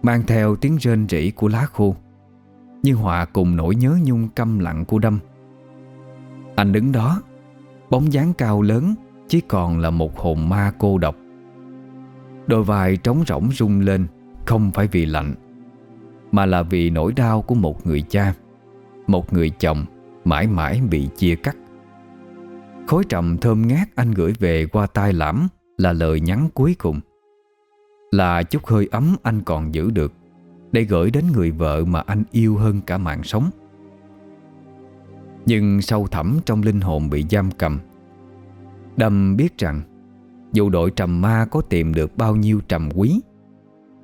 Mang theo tiếng rên rỉ của lá khô Như họa cùng nỗi nhớ nhung câm lặng của đâm. Anh đứng đó, Bóng dáng cao lớn, Chỉ còn là một hồn ma cô độc. Đôi vai trống rỗng rung lên, Không phải vì lạnh, Mà là vì nỗi đau của một người cha, Một người chồng Mãi mãi bị chia cắt. Khói trầm thơm ngát anh gửi về qua tai lãm Là lời nhắn cuối cùng. Là chút hơi ấm anh còn giữ được Để gửi đến người vợ mà anh yêu hơn cả mạng sống. Nhưng sâu thẳm trong linh hồn bị giam cầm, Đâm biết rằng Dù đội trầm ma có tìm được bao nhiêu trầm quý,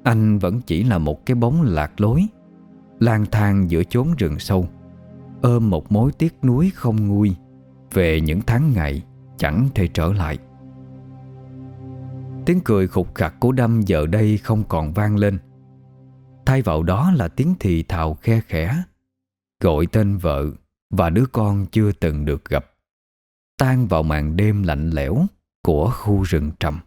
Anh vẫn chỉ là một cái bóng lạc lối, lang thang giữa chốn rừng sâu, Ôm một mối tiếc nuối không nguôi về những tháng ngày, chẳng thể trở lại. Tiếng cười khục khặc của Đâm giờ đây không còn vang lên. Thay vào đó là tiếng thì thào khe khẽ, Gọi tên vợ và đứa con chưa từng được gặp. Tan vào màn đêm lạnh lẽo của khu rừng trầm.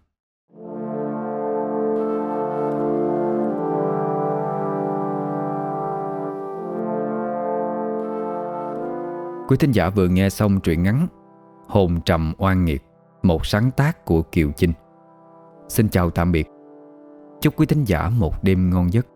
Quý thính giả vừa nghe xong truyện ngắn Hồn trầm oan nghiệt, Một sáng tác của Kiều Chinh. Xin chào tạm biệt. Chúc quý thính giả một đêm ngon giấc.